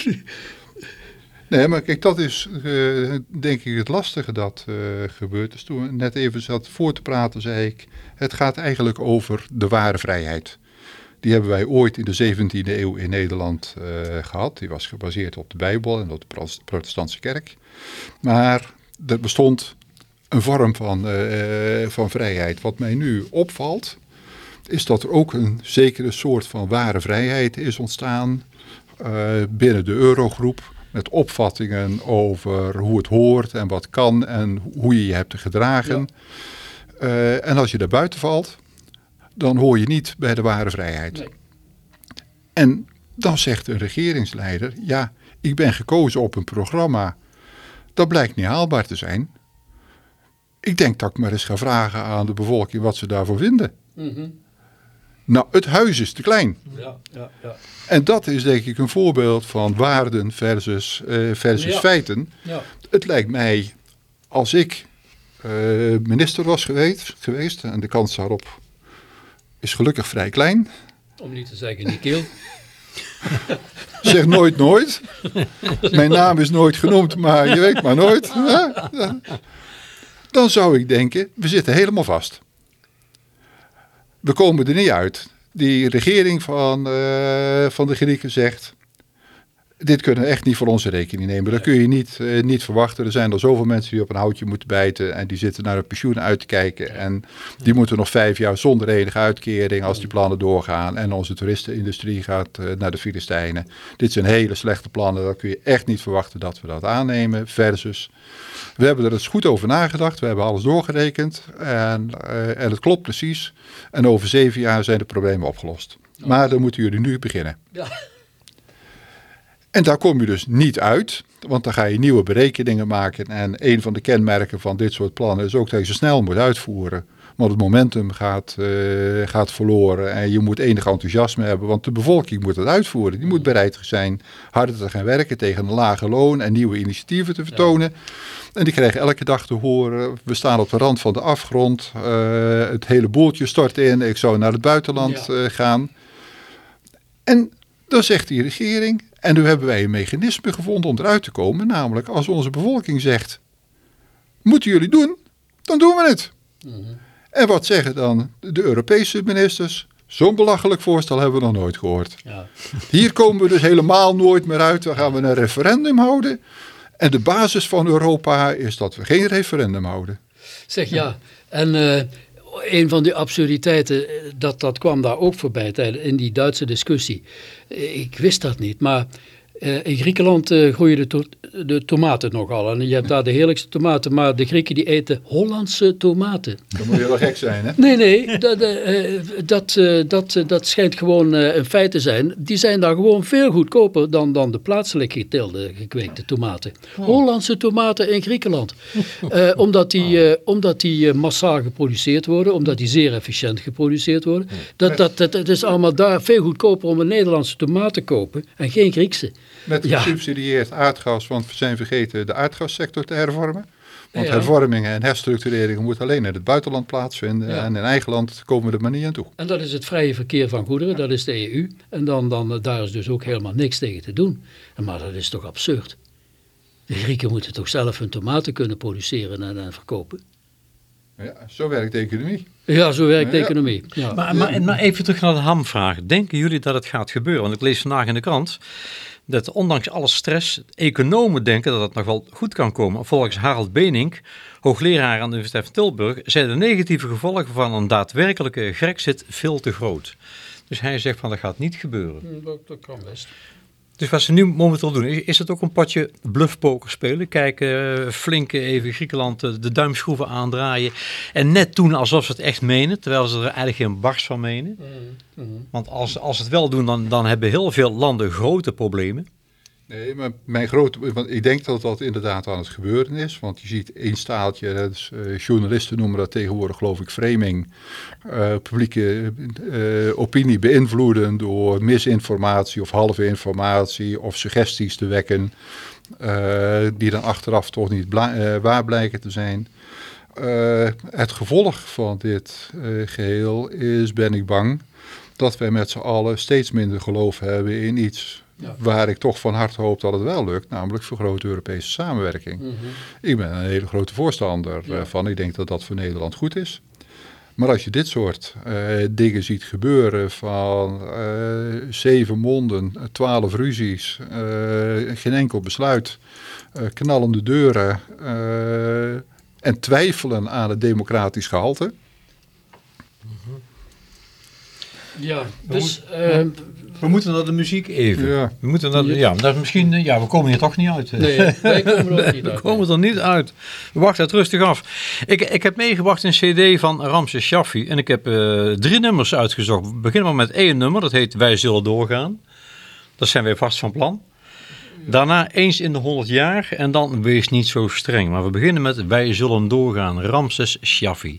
*laughs* Nee, maar kijk, dat is uh, denk ik het lastige dat uh, gebeurt. Dus toen we net even zat voor te praten, zei ik, het gaat eigenlijk over de ware vrijheid. Die hebben wij ooit in de 17e eeuw in Nederland uh, gehad. Die was gebaseerd op de Bijbel en op de protestantse kerk. Maar er bestond een vorm van, van vrijheid. Wat mij nu opvalt, is dat er ook een zekere soort van ware vrijheid is ontstaan binnen de eurogroep met opvattingen over hoe het hoort en wat kan en hoe je je hebt te gedragen. Ja. Uh, en als je daar buiten valt, dan hoor je niet bij de ware vrijheid. Nee. En dan zegt een regeringsleider, ja, ik ben gekozen op een programma, dat blijkt niet haalbaar te zijn. Ik denk dat ik maar eens ga vragen aan de bevolking wat ze daarvoor vinden. Mm -hmm. Nou, het huis is te klein. Ja, ja, ja. En dat is denk ik een voorbeeld van waarden versus, eh, versus feiten. ja. Het lijkt mij, als ik eh, minister was geweest, geweest, en de kans daarop is gelukkig vrij klein. Om niet te zeggen Nikiel. *laughs* Zeg nooit nooit. Mijn naam is nooit genoemd, maar je weet maar nooit. Dan zou ik denken, we zitten helemaal vast. We komen er niet uit. Die regering van, eh, van de Grieken zegt, dit kunnen we echt niet voor onze rekening nemen. Dat kun je niet, eh, niet verwachten. Er zijn al zoveel mensen die op een houtje moeten bijten en die zitten naar hun pensioen uit te kijken. En die moeten nog vijf jaar zonder enige uitkering als die plannen doorgaan. En onze toeristenindustrie gaat eh, naar de Filistijnen. Dit zijn hele slechte plannen. Dat kun je echt niet verwachten dat we dat aannemen. Versus, we hebben er eens goed over nagedacht. We hebben alles doorgerekend. En, eh, en het klopt precies. En over zeven jaar zijn de problemen opgelost. Maar dan moeten jullie nu beginnen. Ja. En daar kom je dus niet uit, want dan ga je nieuwe berekeningen maken. En een van de kenmerken van dit soort plannen is ook dat je ze snel moet uitvoeren. Want het momentum gaat, eh, gaat verloren en je moet enig enthousiasme hebben, want de bevolking moet het uitvoeren. Die moet bereid zijn harder te gaan werken tegen een lage loon en nieuwe initiatieven te vertonen. En die krijgen elke dag te horen, we staan op de rand van de afgrond, eh, het hele boeltje stort in, ik zou naar het buitenland Ja. eh, gaan. En dan zegt die regering, en nu hebben wij een mechanisme gevonden om eruit te komen, namelijk als onze bevolking zegt, moeten jullie doen, dan doen we het. En wat zeggen dan de Europese ministers? Zo'n belachelijk voorstel hebben we nog nooit gehoord. Ja. *laughs* Hier komen we dus helemaal nooit meer uit. Dan gaan we een referendum houden. En de basis van Europa is dat we geen referendum houden. Zeg ja, en eh, een van die absurditeiten, eh, dat, dat kwam daar ook voorbij in die Duitse discussie. Eh, Ik wist dat niet, maar in Griekenland eh, groeien de, to- de tomaten nogal. En je hebt daar de heerlijkste tomaten, maar de Grieken die eten Hollandse tomaten. Dat moet je wel gek zijn, hè? Nee, nee, dat, eh, dat, eh, dat, eh, dat schijnt gewoon eh, een feit te zijn. Die zijn daar gewoon veel goedkoper dan, dan de plaatselijk geteelde gekweekte tomaten. Hollandse tomaten in Griekenland. *laughs* Eh, omdat die, eh, omdat die eh, massaal geproduceerd worden, omdat die zeer efficiënt geproduceerd worden. Dat, dat, dat, het is allemaal daar veel goedkoper om een Nederlandse tomaat te kopen en geen Griekse. Met Ja. gesubsidieerd aardgas, want we zijn vergeten de aardgassector te hervormen. Want Ja. hervormingen en herstructureringen moeten alleen in het buitenland plaatsvinden. Ja. En in eigen land komen we er maar niet aan toe. En dat is het vrije verkeer van goederen, dat is de EU. En dan, dan, daar is dus ook helemaal niks tegen te doen. En Maar dat is toch absurd? De Grieken moeten toch zelf hun tomaten kunnen produceren en, en verkopen? Ja, zo werkt de economie. Ja, zo werkt de Ja. economie. Ja. Maar, maar, maar even terug naar de hamvraag. Denken jullie dat het gaat gebeuren? Want ik lees vandaag in de krant dat ondanks alle stress economen denken dat het nog wel goed kan komen. Volgens Harald Benink, hoogleraar aan de Universiteit van Tilburg, zijn de negatieve gevolgen van een daadwerkelijke Grexit veel te groot. Dus hij zegt van dat gaat niet gebeuren. Dat, dat kan best. Dus wat ze nu momenteel doen, is, is het ook een potje bluffpoker spelen? Kijken, eh, flink even Griekenland eh, de duimschroeven aandraaien. En net doen alsof ze het echt menen, terwijl ze er eigenlijk geen barst van menen. Want als, als ze het wel doen, dan, dan hebben heel veel landen grote problemen. Nee, maar mijn grote, want ik denk dat dat inderdaad aan het gebeuren is. Want je ziet één staaltje, is, eh, journalisten noemen dat tegenwoordig geloof ik framing. eh, publieke eh, opinie beïnvloeden door misinformatie of halve informatie of suggesties te wekken. die dan achteraf toch niet waar blijken te zijn. Het gevolg van dit eh, geheel is, ben ik bang, dat wij met z'n allen steeds minder geloof hebben in iets Ja. waar ik toch van harte hoop dat het wel lukt, namelijk vergrote Europese samenwerking. Ik ben een hele grote voorstander Ja. eh, van. Ik denk dat dat voor Nederland goed is. Maar als je dit soort eh, dingen ziet gebeuren van eh, zeven monden, twaalf ruzies, geen enkel besluit, knallende deuren en twijfelen aan het democratisch gehalte. Ja, dus eh, We moeten naar de muziek even. Ja. We moeten naar, de- ja, dat is misschien, eh, ja, we komen hier toch niet uit. eh. nee, wij komen er ook niet *laughs* We uit. komen er niet uit. We wachten het rustig af. Ik, ik heb meegebracht een cd van Ramses Shaffi. En ik heb eh, drie nummers uitgezocht. We beginnen maar met één nummer. Dat heet Wij zullen doorgaan. Dat zijn wij vast van plan. Daarna eens in de 100 jaar. En dan Wees niet zo streng. Maar we beginnen met Wij zullen doorgaan. Ramses Shaffi.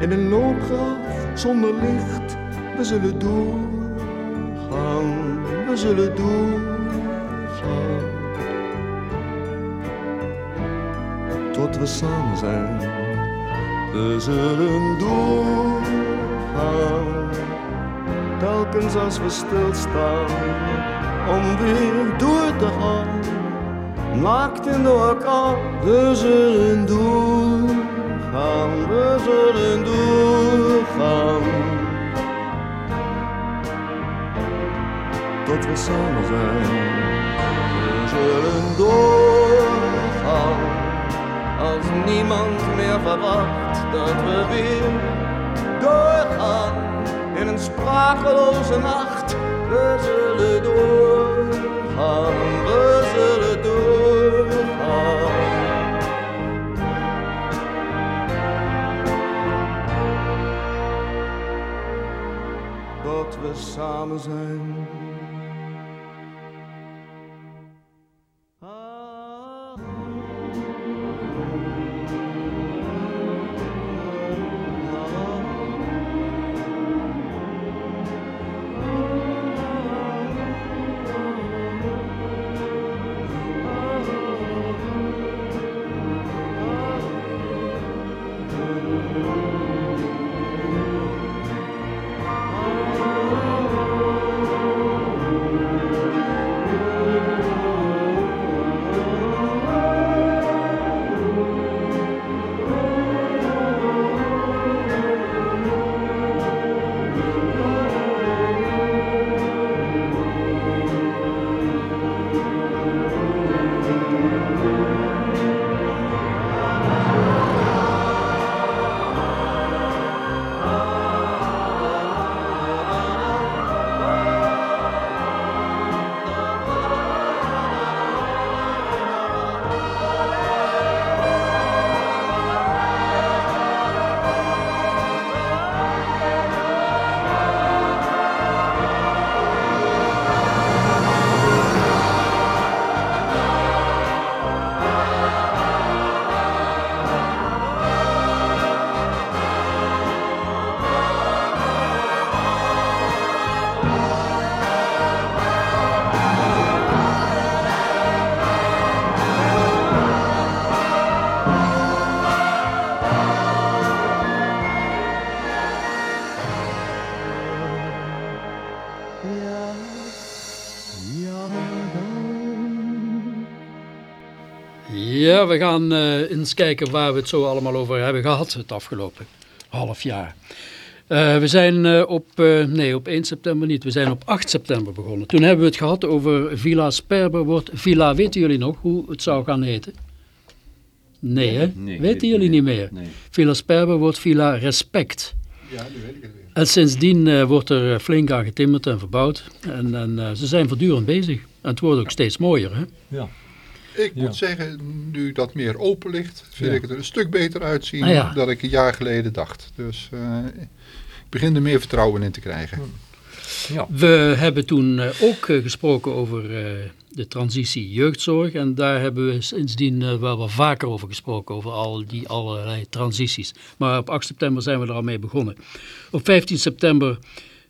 In een loopgraaf zonder licht, we zullen doorgaan, we zullen doorgaan. Tot we samen zijn, we zullen doorgaan. Telkens als we stilstaan, om weer door te gaan. Naakt in de elkaar, we zullen doorgaan, we zullen doorgaan. Tot we samen zijn, we zullen doorgaan. Als niemand meer verwacht dat we weer doorgaan in een sprakeloze nacht. We zullen doorgaan, we zullen Dat we Ja, we gaan eh, eens kijken waar we het zo allemaal over hebben gehad het afgelopen half jaar. Eh, we zijn eh, op, eh, nee, op 1 september niet, we zijn op 8 september begonnen. Toen hebben we het gehad over Villa Sperber wordt Villa, weten jullie nog hoe het zou gaan heten? Nee, hè? Nee, weten jullie niet. niet meer? Nee. Villa Sperber wordt Villa Respect. Ja, nu weet ik het weer. En sindsdien eh, wordt er flink aan getimmerd en verbouwd. En, en eh, ze zijn voortdurend bezig. En het wordt ook steeds mooier, hè? Ja. Ik Ja. moet zeggen, nu dat meer open ligt, vind Ja. ik het er een stuk beter uitzien Ah, ja. dan ik een jaar geleden dacht. Dus eh, ik begin er meer vertrouwen in te krijgen. Ja. We hebben toen eh, ook eh, gesproken over eh, de transitie jeugdzorg. En daar hebben we sindsdien wel wat vaker over gesproken, over al die allerlei transities. Maar op 8 september zijn we er al mee begonnen. Op 15 september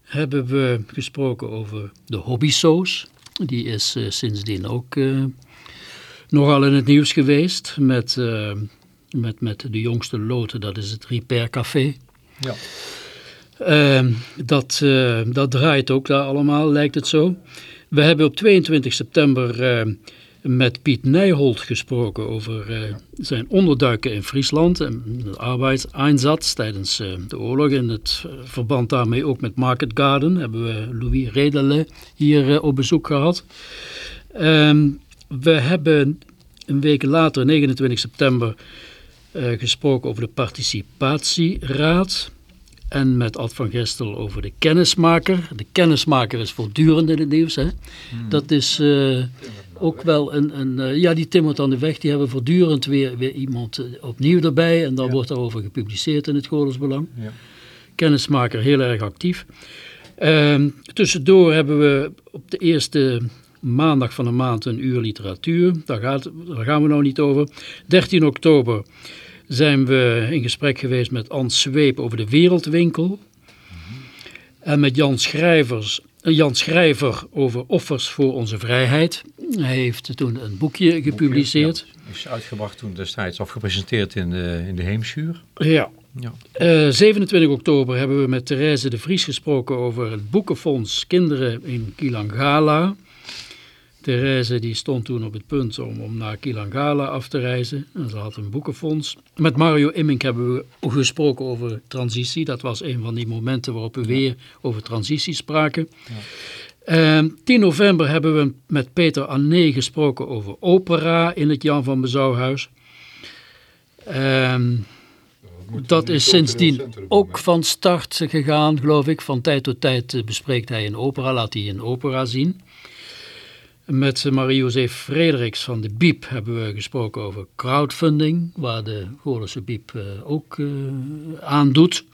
hebben we gesproken over de hobbysoos. Die is sindsdien ook eh, nogal in het nieuws geweest. Met, eh, met, met de jongste loten, dat is het Repair Café. Ja. Ehm, dat, eh, dat draait ook daar allemaal, lijkt het zo. We hebben op 22 september eh, met Piet Nijholt gesproken over zijn onderduiken in Friesland en de arbeidseinsatz tijdens de oorlog. In het verband daarmee ook met Market Garden hebben we Louis Redele hier op bezoek gehad. Ehm, we hebben een week later, 29 september, eh, gesproken over de participatieraad. En met Ad van Gestel over de kennismaker. De kennismaker is voortdurend in het nieuws. Hè? Dat is eh, ook wel een... een eh, ja, die timmert aan de weg. Die hebben voortdurend weer, weer iemand opnieuw erbij. En dan Ja. wordt daarover gepubliceerd in het Goorlersbelang. Ja. Kennismaker heel erg actief. Ehm, tussendoor hebben we op de eerste maandag van de maand een uur literatuur. Daar, gaat, daar gaan we nou niet over. 13 oktober zijn we in gesprek geweest met Ans Zweep over de Wereldwinkel. En met Jan, Schrijvers, eh, Jan Schrijver over offers voor onze vrijheid. Hij heeft toen een boekje gepubliceerd. Ja, is uitgebracht toen destijds of gepresenteerd in de, in de Heemschuur. Ja. Ja. Eh, 27 oktober hebben we met Therese de Vries gesproken over het boekenfonds Kinderen in Kilangala. Therese die stond toen op het punt om, om naar Kilangala af te reizen. En ze had een boekenfonds. Met Mario Immink hebben we gesproken over transitie. Dat was een van die momenten waarop we weer over transitie spraken. Eh, 10 november hebben we met Peter Anne gesproken over opera in het Jan van Bezouwhuis. Ehm dat is sindsdien ook van start gegaan, geloof ik. Van tijd tot tijd eh, bespreekt hij een opera, laat hij een opera zien. Met Marie-José Frederiks van de BIEB hebben we gesproken over crowdfunding, waar de Goorlense BIEB eh, ook eh, aan doet.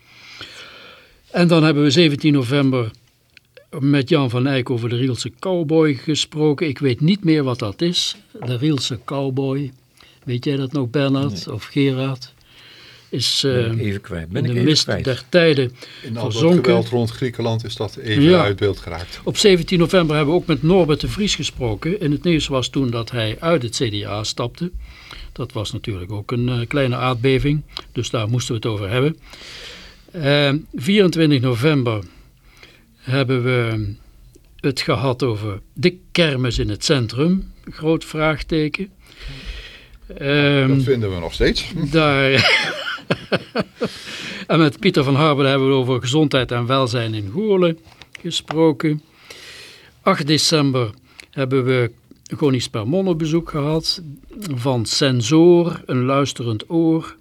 En dan hebben we 17 november met Jan van Eyck over de Rielse Cowboy gesproken. Ik weet niet meer wat dat is, de Rielse Cowboy. Weet jij dat nog, Bernard of Gerard? Is Ben eh, even kwijt. Ben in ik de even mist kwijt. der tijden In al dat geweld rond Griekenland is dat even Ja. uit beeld geraakt. Op 17 november hebben we ook met Norbert de Vries gesproken. In het nieuws was toen dat hij uit het CDA stapte. Dat was natuurlijk ook een eh, kleine aardbeving, dus daar moesten we het over hebben. Eh, 24 november hebben we het gehad over de kermis in het centrum. Groot vraagteken. Ehm, Dat vinden we nog steeds. daar. *laughs* *laughs* en met Pieter van Harben hebben we over gezondheid en welzijn in Goorlen gesproken. 8 december hebben we Gonis Spermon op bezoek gehad. Van Sensor, een luisterend oor.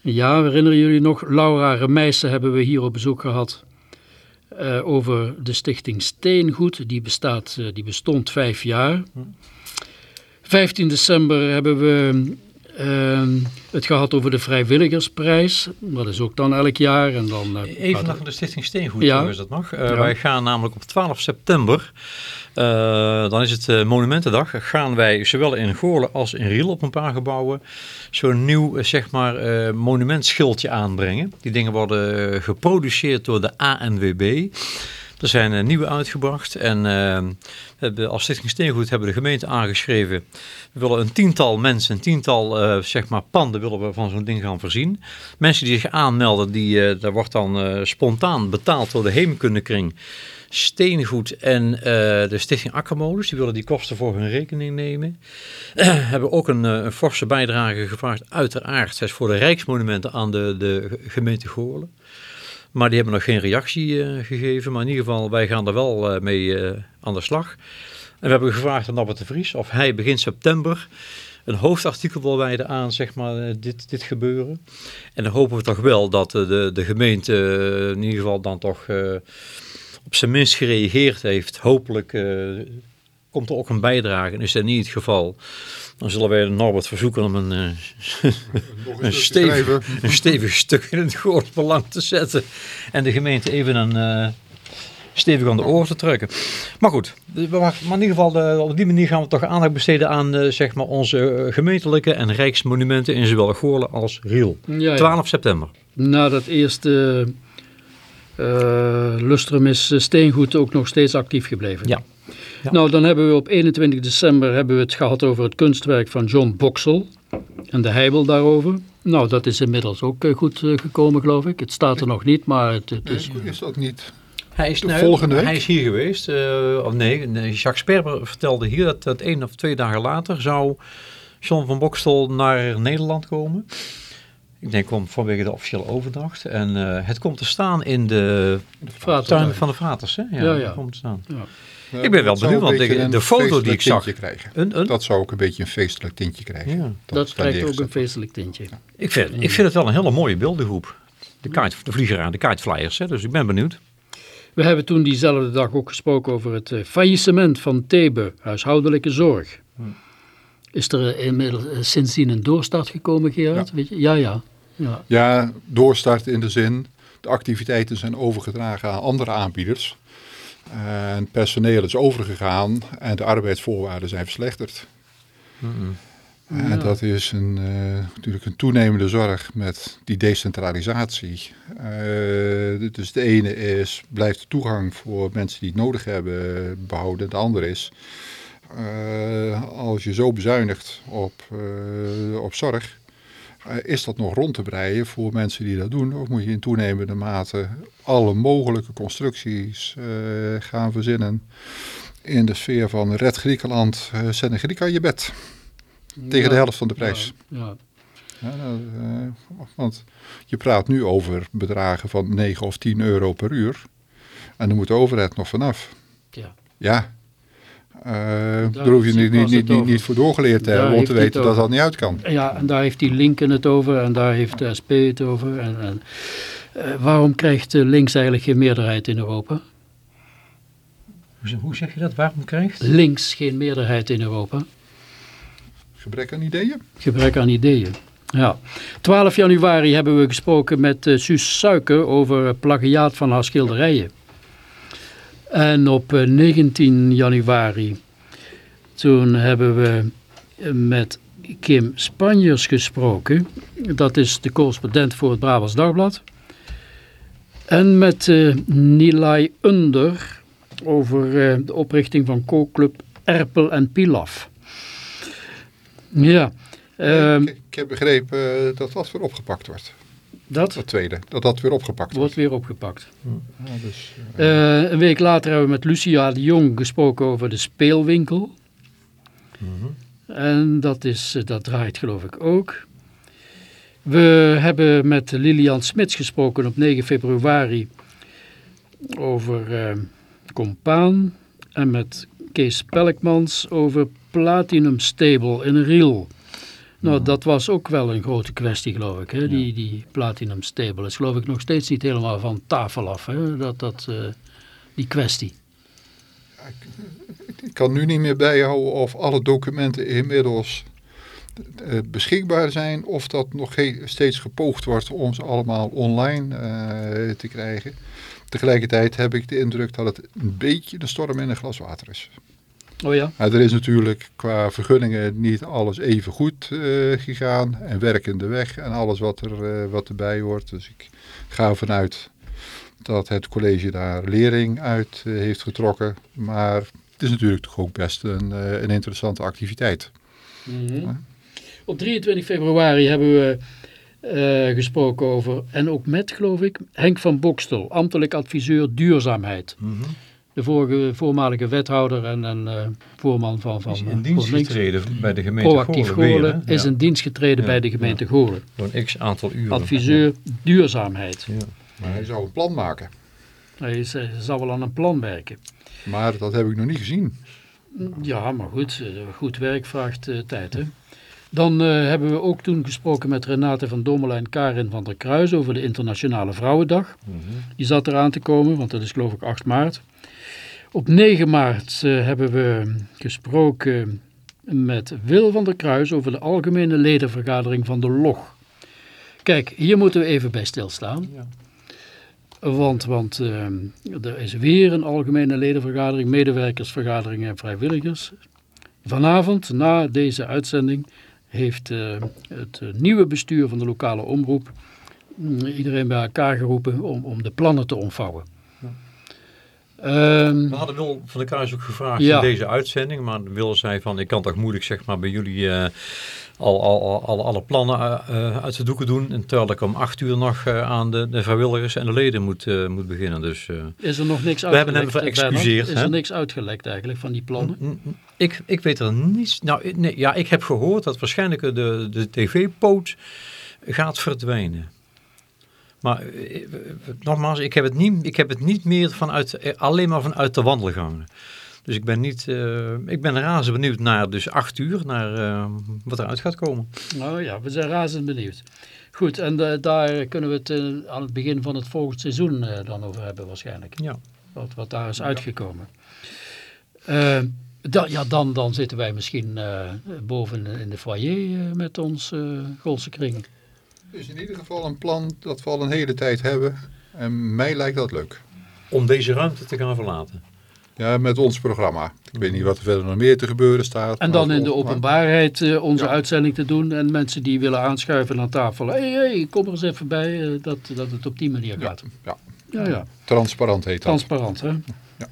Ja, herinneren jullie nog? Laura Remijsen hebben we hier op bezoek gehad. eh, over de stichting Steengoed. Die, bestaat, eh, die bestond vijf jaar. 15 december hebben we ehm, het gehad over de vrijwilligersprijs. Dat is ook dan elk jaar. En dan, eh, Even gaat nog van de Stichting Steengoed, Ja. dat nog. Eh, Ja. Wij gaan namelijk op 12 september, eh, dan is het Monumentendag, gaan wij zowel in Goorlen als in Riel op een paar gebouwen zo'n nieuw, zeg maar, monumentschildje aanbrengen. Die dingen worden geproduceerd door de ANWB. Er zijn eh, nieuwe uitgebracht en eh, hebben, als Stichting Steengoed hebben de gemeente aangeschreven. We willen een tiental mensen, een tiental eh, zeg maar panden willen we van zo'n ding gaan voorzien. Mensen die zich aanmelden, die, eh, daar wordt dan spontaan betaald door de Heemkundekring. Steengoed en de Stichting Akkermolens, die willen die kosten voor hun rekening nemen. *clears throat* hebben ook een, forse bijdrage gevraagd, uiteraard, voor de Rijksmonumenten aan de, de gemeente Goorlen. Maar die hebben nog geen reactie eh, gegeven. Maar in ieder geval, wij gaan er wel eh, mee eh, aan de slag. En we hebben gevraagd aan Norbert de Vries of hij begin september een hoofdartikel wil wijden aan zeg maar, dit, dit gebeuren. En dan hopen we toch wel dat de, de gemeente in ieder geval dan toch op zijn minst gereageerd heeft. Hopelijk komt er ook een bijdrage. En is dat niet het geval, dan zullen wij Norbert verzoeken om een, eh, een, *laughs* stevig, een stevig stuk in het belang te zetten. En de gemeente even een eh, stevig aan de oor te trekken. Maar goed, maar in ieder geval de- op die manier gaan we toch aandacht besteden aan eh, zeg maar onze eh, gemeentelijke en rijksmonumenten in zowel Goorlen als Riel. Ja, ja. 12 september. Na dat eerste eh lustrum is eh, Steengoed ook nog steeds actief gebleven. Ja. Ja. Nou, dan hebben we op 21 december hebben we het gehad over het kunstwerk van John Boxel en de heibel daarover. Nou, dat is inmiddels ook eh, goed eh, gekomen, geloof ik. Het staat er nog niet, maar het, het is... Nee, Is dat niet Hij is, De nou, volgende week? Hij is hier geweest. eh, of nee, nee, Jacques Sperber vertelde hier dat, dat één of twee dagen later zou John van Bokstel naar Nederland komen. Ik denk om, vanwege de officiële overdracht. En eh, het komt te staan in de tuin van de Vaters. Hè? Ja, Ja, Komt te staan. Ja. Ik ben wel dat benieuwd, want de- de foto die ik zag- tintje Krijgen. Een, een, Dat zou ook een beetje een feestelijk tintje krijgen. Ja. Dat daar krijgt ook een feestelijk tintje. ik, vind, ik vind het wel een hele mooie beeldengroep. De, kite, de vliegeraar, de kiteflyers. Hè? Dus ik ben benieuwd. We hebben toen diezelfde dag ook gesproken over het eh, faillissement van Thebe, huishoudelijke zorg. Is er eh, inmiddels sindsdien een doorstart gekomen, Gerard? Weet je? Ja, ja. Ja. Ja, doorstart in de zin, de activiteiten zijn overgedragen aan andere aanbieders. En het personeel is overgegaan en de arbeidsvoorwaarden zijn verslechterd. En Ja. dat is een, eh, natuurlijk een toenemende zorg met die decentralisatie. Eh, dus de ene is, blijft de toegang voor mensen die het nodig hebben behouden. De andere is, eh, als je zo bezuinigt op, eh, op zorg, is dat nog rond te breien voor mensen die dat doen? Of moet je in toenemende mate alle mogelijke constructies eh, gaan verzinnen in de sfeer van red Griekenland, uh, zet een Griek aan je bed. Tegen de helft van de prijs. Ja, Ja, nou, eh, want je praat nu over bedragen van 9 of 10 euro per uur. En daar moet de overheid nog vanaf. ja. Ja, Eh, daar hoef je niet, niet, niet, niet, voor doorgeleerd te hebben om te weten dat dat niet uit kan. ja, en daar heeft die Linken het over en daar heeft de SP het over. En, en, eh, waarom krijgt eh, links eigenlijk geen meerderheid in Europa? Hoe, zeg je dat? Waarom krijgt? Links geen meerderheid in Europa? Gebrek aan ideeën? Gebrek aan ideeën. Ja. 12 januari hebben we gesproken met eh, Suus Suiker over plagiaat van haar schilderijen. En op eh, 19 januari, toen hebben we eh, met Kim Spanjers gesproken. Dat is de correspondent voor het Brabants Dagblad. En met eh Nilay Under over eh, de oprichting van kookclub Erpel en Pilaf. Ja, ehm, ik, ik heb begrepen eh, dat dat weer opgepakt wordt. Dat Dat tweede, dat dat weer opgepakt wordt. wordt weer opgepakt. Ja, dus, eh, een week later hebben we met Lucia de Jong gesproken over de speelwinkel. En dat, is, eh, dat draait geloof ik ook. We hebben met Lilian Smits gesproken op 9 februari over eh, Compaan. En met Kees Pelkmans over Platinum Stable in Riel. Nou, dat was ook wel een grote kwestie, geloof ik. Hè? Die, die Platinum Stable is geloof ik nog steeds niet helemaal van tafel af. Hè? Dat, dat, eh, die kwestie. ik kan nu niet meer bijhouden of alle documenten inmiddels eh, beschikbaar zijn. Of dat nog steeds gepoogd wordt om ze allemaal online eh, te krijgen. Tegelijkertijd heb ik de indruk dat het een beetje de storm in een glas water is. Oh ja? Maar er is natuurlijk qua vergunningen niet alles even goed eh, gegaan. En werkende weg en alles wat, er, eh, wat erbij hoort. Dus ik ga ervan uit dat het college daar lering uit eh, heeft getrokken. Maar het is natuurlijk toch ook best een, een interessante activiteit. Op 23 februari hebben we gesproken over, en ook met geloof ik, Henk van Bokstel, ambtelijk adviseur duurzaamheid. De vorige, voormalige wethouder en, en eh, voorman van, van Is eh, in dienst GroenLinks. getreden bij de gemeente Proactief Goorlen Goorlen is Ja. in dienst getreden Ja, bij de ja. gemeente Goorlen. Door een x aantal uren. Adviseur duurzaamheid. Ja. Maar hij zou een plan maken. Hij, is, hij zal wel aan een plan werken. Maar dat heb ik nog niet gezien. Ja, maar goed, eh, goed werk vraagt eh, tijd. Hè? Dan eh, hebben we ook toen gesproken met Renate van Dommelen en Karin van der Kruis over de Internationale Vrouwendag. Die zat eraan te komen, want dat is geloof ik 8 maart. Op 9 maart eh, hebben we gesproken met Wil van der Kruis over de algemene ledenvergadering van de LOG. Kijk, hier moeten we even bij stilstaan. Ja. Want, want eh, er is weer een algemene ledenvergadering, medewerkersvergadering en vrijwilligers. Vanavond, na deze uitzending, heeft eh, het nieuwe bestuur van de lokale omroep mm, iedereen bij elkaar geroepen om, om de plannen te omvouwen. Ehm, We hadden Wil van der Kruis ook gevraagd Ja. in deze uitzending, maar Wil zei van ik kan toch moeilijk zeg maar bij jullie eh, al, al, al, al- alle plannen eh, eh, uit de doeken doen. En terwijl ik om acht uur nog aan de, de vrijwilligers en de leden moet, moet beginnen. Dus Is er nog niks We hebben uitgelekt? hem eh, geëxcuseerd, Bernard? Is hè? er niks uitgelekt eigenlijk van die plannen? Mm, mm, Ik, ik weet er niets. Nou, ik- nee, ja, ik heb gehoord dat waarschijnlijk de, de tv-poot gaat verdwijnen. Maar eh, eh, nogmaals, ik heb het niet, ik heb het niet meer vanuit, eh, alleen maar vanuit de wandelgangen. Dus ik ben niet, ik ben razend benieuwd naar dus acht uur, naar eh, wat eruit gaat komen. Nou ja, we zijn razend benieuwd. Goed, en daar kunnen we het aan het begin van het volgend seizoen dan over hebben waarschijnlijk. Ja. Wat, wat daar is uitgekomen. Da- ja, dan, dan zitten wij misschien boven in de foyer met ons Golse kring. Dus in ieder geval een plan dat we al een hele tijd hebben. En mij lijkt dat leuk. Om deze ruimte te gaan verlaten. Ja, met ons programma. Ik weet niet wat er verder nog meer te gebeuren staat. En dan in de openbaarheid eh, onze Ja. uitzending te doen. En mensen die willen aanschuiven aan tafel. Hé, hey, hey, kom er eens even bij. eh, dat, dat het op die manier gaat. ja. Ja, ja. Transparant heet dat. Transparant, hè? Ja.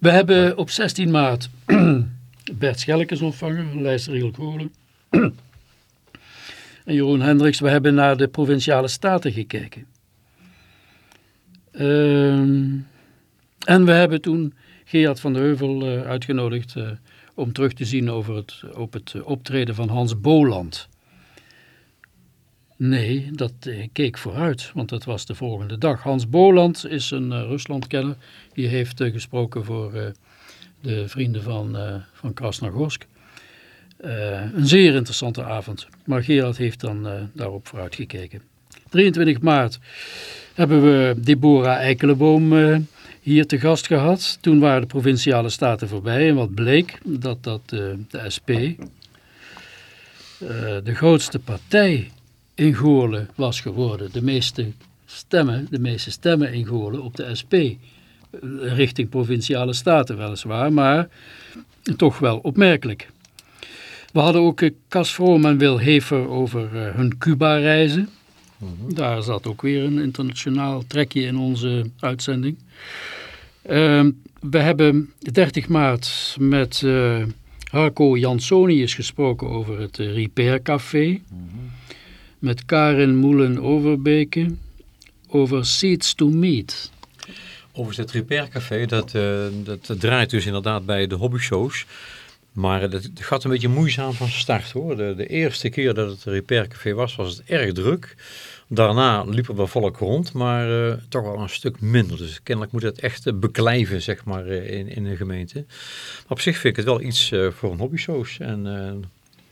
We hebben op 16 maart *clears throat* Bert Schelkes ontvangen, Lijster Riel Kolen. *clears throat* en Jeroen Hendricks. We hebben naar de Provinciale Staten gekeken. Ehm, en we hebben toen Gerard van der Heuvel eh, uitgenodigd eh, om terug te zien over het, op het eh, optreden van Hans Boland. Nee, dat keek vooruit, want dat was de volgende dag. Hans Boland is een Ruslandkenner. Die heeft gesproken voor de vrienden van, eh van Krasnogorsk. Eh, een zeer interessante avond. Maar Gerard heeft dan eh, daarop vooruit gekeken. 23 maart hebben we Deborah Eikelenboom eh, hier te gast gehad. Toen waren de provinciale staten voorbij. En wat bleek? Dat, dat de SP de grootste partij in Goorlen was geworden. De meeste stemmen, de meeste stemmen in Goorlen op de SP. Richting provinciale staten weliswaar, maar toch wel opmerkelijk. We hadden ook eh, Cas Vroom en Wil Hefer over eh, hun Cuba-reizen. Daar zat ook weer een internationaal trekje in onze uitzending. Ehm, we hebben 30 maart met eh Harco Jansonius gesproken over het Repair Café. Met Karin Moelen-Overbeke over Seeds to Meet. Overigens, het Repair Café, dat, dat draait dus inderdaad bij de hobbyshows. Maar dat gaat een beetje moeizaam van start hoor. De, de eerste keer dat het Repair Café was, was het erg druk. Daarna liep er wel volk rond, maar eh, toch wel een stuk minder. Dus kennelijk moet het echt eh, beklijven, zeg maar, eh, in, in een gemeente. Maar op zich vind ik het wel iets voor een hobbyshows. En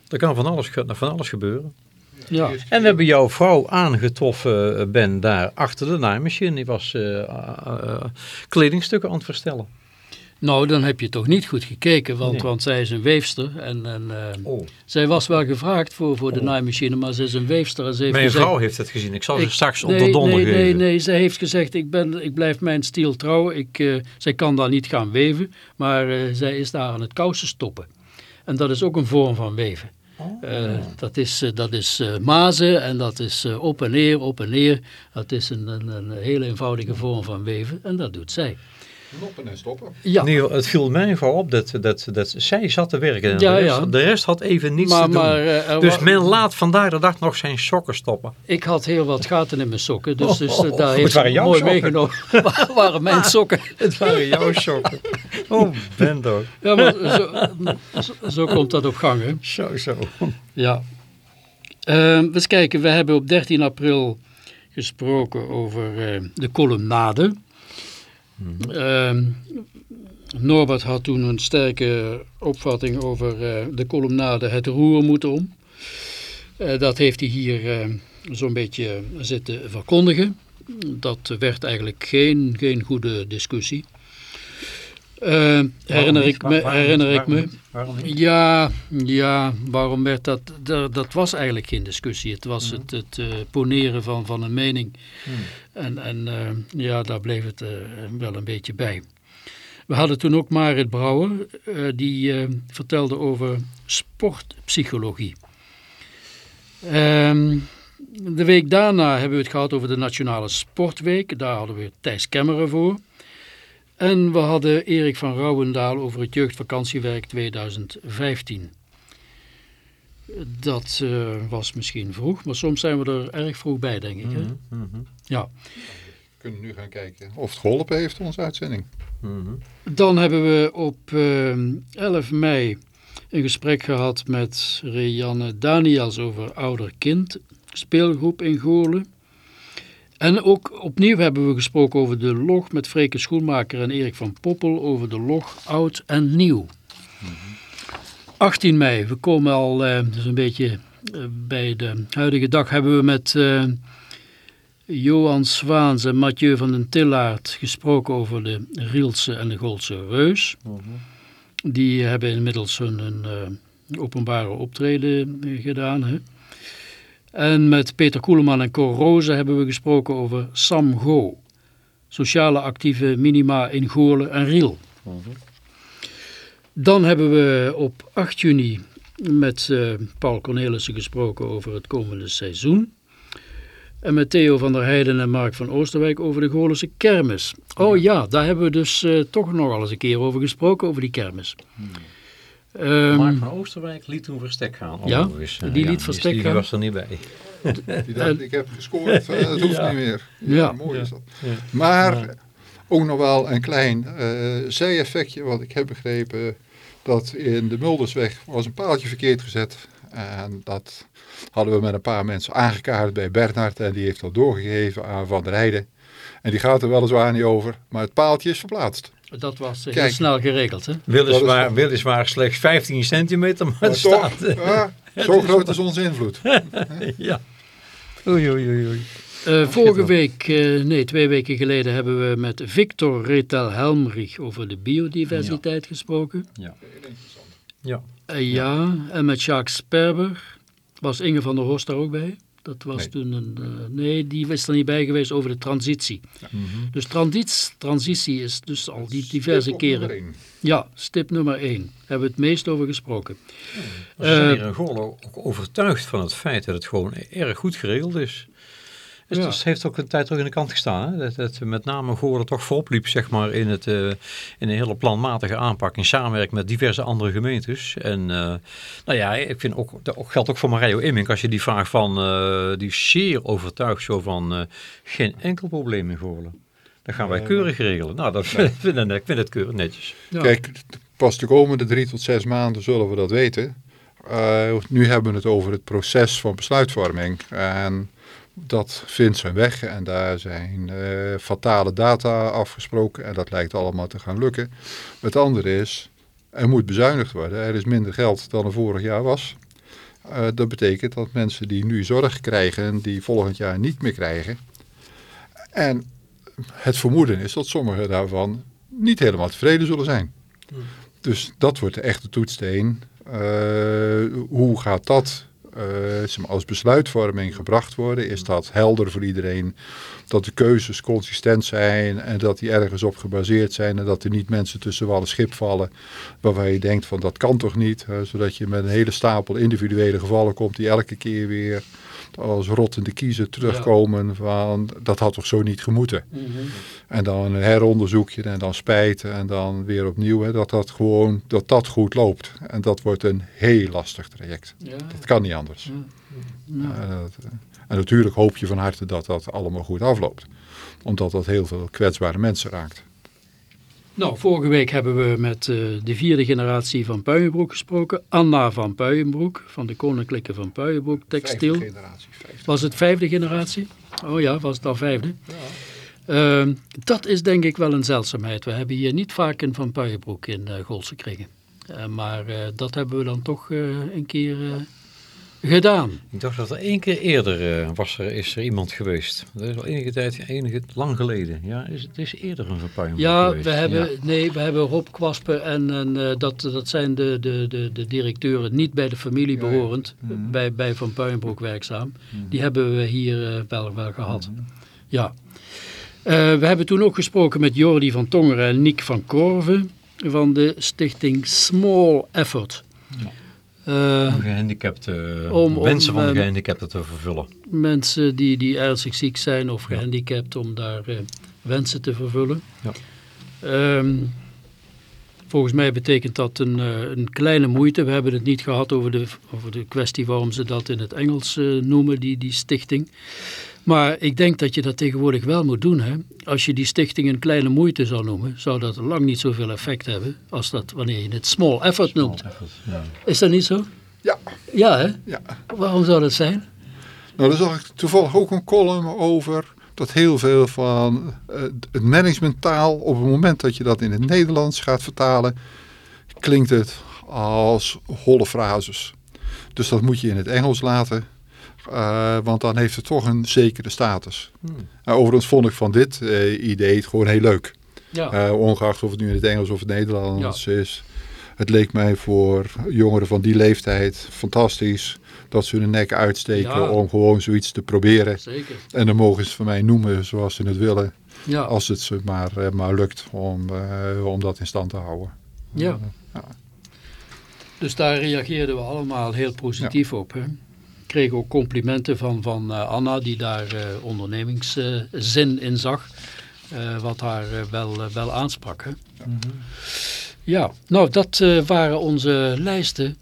er kan van alles, van alles gebeuren. Ja. En we hebben jouw vrouw aangetroffen, Ben, daar achter de naaimachine. Die was eh, kledingstukken aan het verstellen. Nou, dan heb je toch niet goed gekeken, want, Nee. want zij is een weefster. En, en eh, Oh. zij was wel gevraagd voor, voor de Oh. naaimachine, maar ze is een weefster. En ze heeft Mijn gezegd, vrouw heeft het gezien. Ik zal ze straks nee, onder donder nee, geven. nee, nee, zij heeft gezegd, ik, ben, ik blijf mijn stiel trouw. Ik, eh, zij kan daar niet gaan weven, maar eh, zij is daar aan het kousen stoppen. En dat is ook een vorm van weven. Oh. Dat is, dat is mazen en dat is op en neer, op en neer. Dat is een, een, een hele eenvoudige vorm van weven en dat doet zij. Knoppen en stoppen. Ja, Nee, het viel mij vooral op dat, dat, dat zij zat te werken. En Ja, de, rest, ja. de rest had even niets maar, te doen. maar eh, dus men laat vandaag de dag nog zijn sokken stoppen. ik had heel wat gaten in mijn sokken, dus, dus Oh, eh, oh, daar het heeft jouw mooi sokken. meegenomen. *laughs* Waar waren mijn sokken? Het waren jouw sokken. *laughs* Oh, Ben toch. Ja, maar zo, zo, zo komt dat op gang, hè? Zo, zo. Ja. Ehm, eens kijken, we hebben op 13 april gesproken over eh, de columnade. Ehm, Norbert had toen een sterke opvatting over eh, de columnade het roer moet om. Eh, dat heeft hij hier eh, zo'n beetje zitten verkondigen. Dat werd eigenlijk geen, geen goede discussie. Eh, herinner ik me, herinner ik me Waarom ja, ja, waarom werd dat? Dat, dat was eigenlijk geen discussie. Het was het, het eh, poneren van, van een mening. En, en eh, ja, daar bleef het wel een beetje bij. We hadden toen ook Marit Brouwer, die vertelde over sportpsychologie. Ehm, de week daarna hebben we het gehad over de Nationale Sportweek. Daar hadden we Thijs Kemmeren voor. En we hadden Erik van Rouwendaal over het jeugdvakantiewerk 2015. Dat eh, was misschien vroeg, maar soms zijn we er erg vroeg bij, denk ik. Hè? Mhm, Ja. We kunnen nu gaan kijken of het geholpen heeft, onze uitzending. mhm. Dan hebben we op eh, 11 mei een gesprek gehad met Rianne Daniels over ouder-kind, speelgroep in Goorlen. En ook opnieuw hebben we gesproken over de log met Freke Schoenmaker en Erik van Poppel over de log oud en nieuw. 18 mei, we komen al eh, dus een beetje eh, bij de huidige dag, hebben we met eh, Johan Zwaans en Mathieu van den Tillaert gesproken over de Rielse en de Goldse Reus. Die hebben inmiddels hun, hun, openbare optreden gedaan. Hè? En met Peter Koeleman en Cor Roze hebben we gesproken over Sam Go. Sociale actieve minima in Goorlen en Riel. Dan hebben we op 8 juni met eh, Paul Cornelissen gesproken over het komende seizoen. En met Theo van der Heijden en Mark van Oosterwijk over de Goorlense kermis. Oh ja, daar hebben we dus eh, toch nog eens een keer over gesproken, over die kermis. Ehm, Mark van Oosterwijk liet toen verstek gaan. Ja, overigens. Eh, die liet verstek die was er niet bij. Die dacht, *laughs* ik heb gescoord, eh, dat hoeft Ja. niet meer. Ja. mooi is dat. Ja. Maar ook nog wel een klein eh zij-effectje, wat ik heb begrepen, dat in de Muldersweg was een paaltje verkeerd gezet. En dat hadden we met een paar mensen aangekaart bij Bernhard en die heeft dat doorgegeven aan Van der Heijden. En die gaat er weliswaar niet over, maar het paaltje is verplaatst. Dat was eh, heel snel geregeld. Hè? Weliswaar, weliswaar slechts 15 centimeter, maar, Maar *laughs* het toch, staat. ja, zo groot is onze invloed. *laughs* ja. Oei, oei, oei, oei. Eh, vorige week, eh, nee, twee weken geleden hebben we met Victor Retel Helmrich over de biodiversiteit gesproken. Ja. Ja. Eh, ja, en met Jacques Sperber. Was Inge van der Horst daar ook bij? Dat was Nee. toen een... eh, nee, die was er niet bij geweest over de transitie. Mhm. Dus transit, transitie is dus al die diverse Stip keren... één. Ja, stip nummer één. Hebben we het meest over gesproken. Ze zijn Eh, hier in ook overtuigd van het feit dat het gewoon erg goed geregeld is. Dus Ja. dat heeft ook een tijd terug in de kant gestaan. Hè? Dat, dat met name Goorlen toch voorop liep zeg maar, in, het, eh, in een hele planmatige aanpak in samenwerking met diverse andere gemeentes. En eh, nou ja, ik vind ook, dat ook- geldt ook voor Mario Immink. Als je die vraagt van, eh, die is zeer overtuigd zo van eh, geen enkel probleem in Goorlen. Dat gaan wij keurig regelen. Nou, dat *laughs* vind, ik- ik vind het keurig netjes. Ja. Kijk, pas de komende drie tot zes maanden zullen we dat weten. Eh, nu hebben we het over het proces van besluitvorming. En dat vindt zijn weg en daar zijn eh, fatale data afgesproken en dat lijkt allemaal te gaan lukken. Het andere is, er moet bezuinigd worden. Er is minder geld dan er vorig jaar was. Eh, dat betekent dat mensen die nu zorg krijgen, die volgend jaar niet meer krijgen. En het vermoeden is dat sommigen daarvan niet helemaal tevreden zullen zijn. Dus dat wordt de echte toetssteen. Eh, hoe gaat dat als besluitvorming gebracht worden? Is dat helder voor iedereen? Dat de keuzes consistent zijn en dat die ergens op gebaseerd zijn en dat er niet mensen tussen wal en schip vallen waarvan je denkt van dat kan toch niet? zodat je met een hele stapel individuele gevallen komt die elke keer weer als rottende kiezen terugkomen van dat had toch zo niet gemoeten. Mhm. En dan een heronderzoekje en dan spijten en dan weer opnieuw. Hè, dat dat gewoon dat dat goed loopt. En dat wordt een heel lastig traject. Ja, Dat kan niet anders. ja. Eh, eh, en natuurlijk hoop je van harte dat dat allemaal goed afloopt. Omdat dat heel veel kwetsbare mensen raakt. Nou, vorige week hebben we met eh, de vierde generatie van Puijenbroek gesproken. Anna van Puijenbroek, van de Koninklijke van Puijenbroek Textiel. Vijfde generatie. Vijfde. Was het vijfde generatie? Oh ja, was het al vijfde? Ehm, dat is denk ik wel een zeldzaamheid. We hebben hier niet vaak een Van Puijenbroek in uh, Golse kregen. Eh, maar eh, dat hebben we dan toch eh, een keer eh, gedaan. Ik dacht dat er één keer eerder eh, was er, is er iemand geweest. Dat is al enige tijd, enige, lang geleden. Ja, is, het is eerder een verpuiling Ja, geweest. we hebben, Ja. nee, we hebben Rob Kwaspen en, en eh, dat, dat zijn de, de, de, de directeuren niet bij de familie Ja, ja. behorend, Mhm. bij, bij Van Puijenbroek werkzaam. Die hebben we hier eh, wel, wel gehad. Ja. Eh, we hebben toen ook gesproken met Jordi van Tongeren en Niek van Korven van de stichting Small Effort. Eh, Om gehandicapte, Om- om, van de ehm, gehandicapten te vervullen. mensen die, die ernstig ziek zijn of gehandicapt om daar eh, wensen te vervullen. Ja. Ehm, Volgens mij betekent dat een, eh, een kleine moeite. We hebben het niet gehad over de, over de kwestie waarom ze dat in het Engels eh, noemen, die, die stichting. Maar ik denk dat je dat tegenwoordig wel moet doen. Hè? Als je die stichting een kleine moeite zou noemen, zou dat lang niet zoveel effect hebben als dat wanneer je het small effort noemt. Is dat niet zo? Ja. Ja, hè? Ja. Waarom zou dat zijn? Nou, daar zag ik toevallig ook een column over dat heel veel van uh, het managementtaal, op het moment dat je dat in het Nederlands gaat vertalen, klinkt het als holle frases. Dus dat moet je in het Engels laten, uh, want dan heeft het toch een zekere status. Hmm. Uh, overigens vond ik van dit idee het gewoon heel leuk. Ja. ongeacht of het nu in het Engels of het Nederlands ja. is. Het leek mij voor jongeren van die leeftijd fantastisch dat ze hun nek uitsteken om gewoon zoiets te proberen. Zeker. En dan mogen ze van mij noemen zoals ze het willen. Ja. Als het ze maar, maar lukt om, om dat in stand te houden. Ja. ja. Dus daar reageerden we allemaal heel positief op. Hè? Ik kreeg ook complimenten van, van uh, Anna die daar ondernemingszin in zag. wat haar wel, wel aansprak. Hè? Ja. Mm -hmm. ja, nou dat waren onze lijsten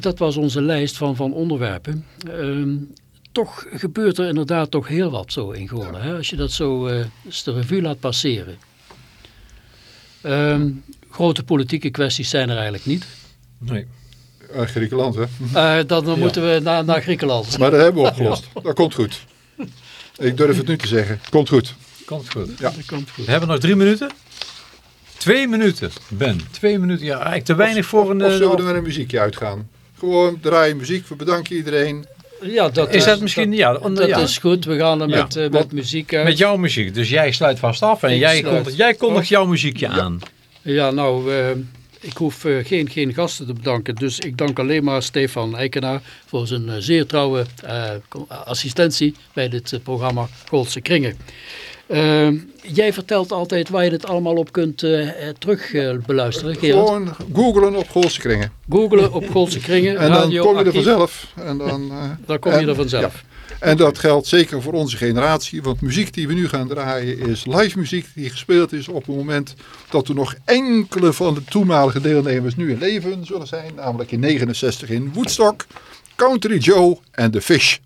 dat was onze lijst van, van onderwerpen. Ehm, toch gebeurt er inderdaad toch heel wat zo in Goorlen. Hè? Als je dat zo uh, de revue laat passeren. Um, grote politieke kwesties zijn er eigenlijk niet. Nee. Uh, Griekenland, hè? Uh, dan, dan ja. moeten we naar, naar Griekenland. Maar dat hebben we *laughs* opgelost. Dat komt goed. Ik durf het nu te zeggen. Komt goed. Komt goed. Ja. Dat komt goed. We hebben nog drie minuten. Twee minuten, Ben. Twee minuten. Ja, eigenlijk te weinig of, voor een... Of zullen we er met een muziekje uitgaan? Gewoon draaien muziek. We bedanken iedereen. Ja, dat is dat misschien? ja, dat ja. is goed. We gaan er met, uh, met muziek uit. Met jouw muziek. Dus jij sluit vast af en jij kondigt, jij kondigt jouw muziekje aan. Ja, nou, uh, ik hoef uh, geen, geen gasten te bedanken. Dus ik dank alleen maar Stefan Eikenaar voor zijn zeer trouwe assistentie bij dit programma Goldse Kringen. Uh, jij vertelt altijd waar je het allemaal op kunt uh, terug uh, beluisteren, Gerard. Gewoon googlen op Goolse Kringen. Googlen op Goolse Kringen. en dan kom je er vanzelf. En dan, *laughs* dan kom je en, er vanzelf. Ja. En dat geldt zeker voor onze generatie, want muziek die we nu gaan draaien is live muziek die gespeeld is op het moment dat er nog enkele van de toenmalige deelnemers nu in leven zullen zijn. Namelijk in 69 in Woodstock, Country Joe en The Fish.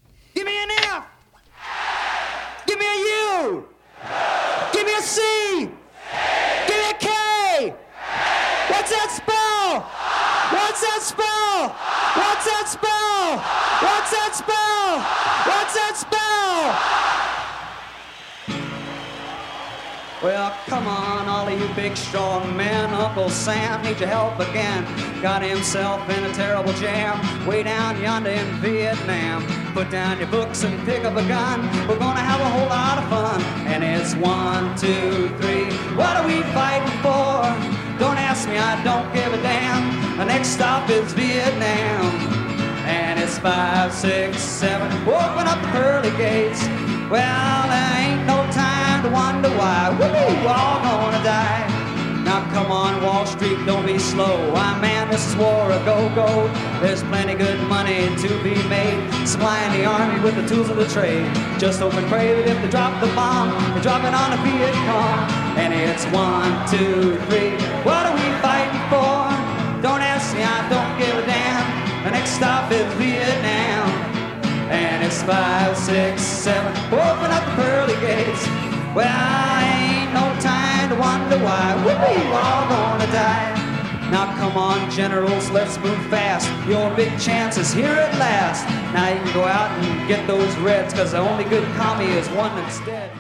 Well, come on, all of you big strong men. Uncle Sam needs your help again. Got himself in a terrible jam way down yonder in Vietnam. Put down your books and pick up a gun. We're gonna have a whole lot of fun. And it's one, two, three. What are we fighting for? Don't ask me, I don't give a damn. The next stop is Vietnam. Five, six, seven. Open up the pearly gates. Well, there ain't no time to wonder why. We're all gonna die. Now come on, Wall Street, don't be slow. I man, this is war a go-go. There's plenty good money to be made. Supplying the army with the tools of the trade. Just hope and pray that if they drop the bomb, they drop it on a Viet Cong. And it's one, two, three. What are we fighting for? Don't ask me, I don't give a damn. The next stop is Vietnam. Five, six, seven. Open up the pearly gates. Well, ain't no time to wonder why we're all gonna die. Now come on, generals, let's move fast. Your big chance is here at last. Now you can go out and get those reds, cause the only good commie is one that's dead.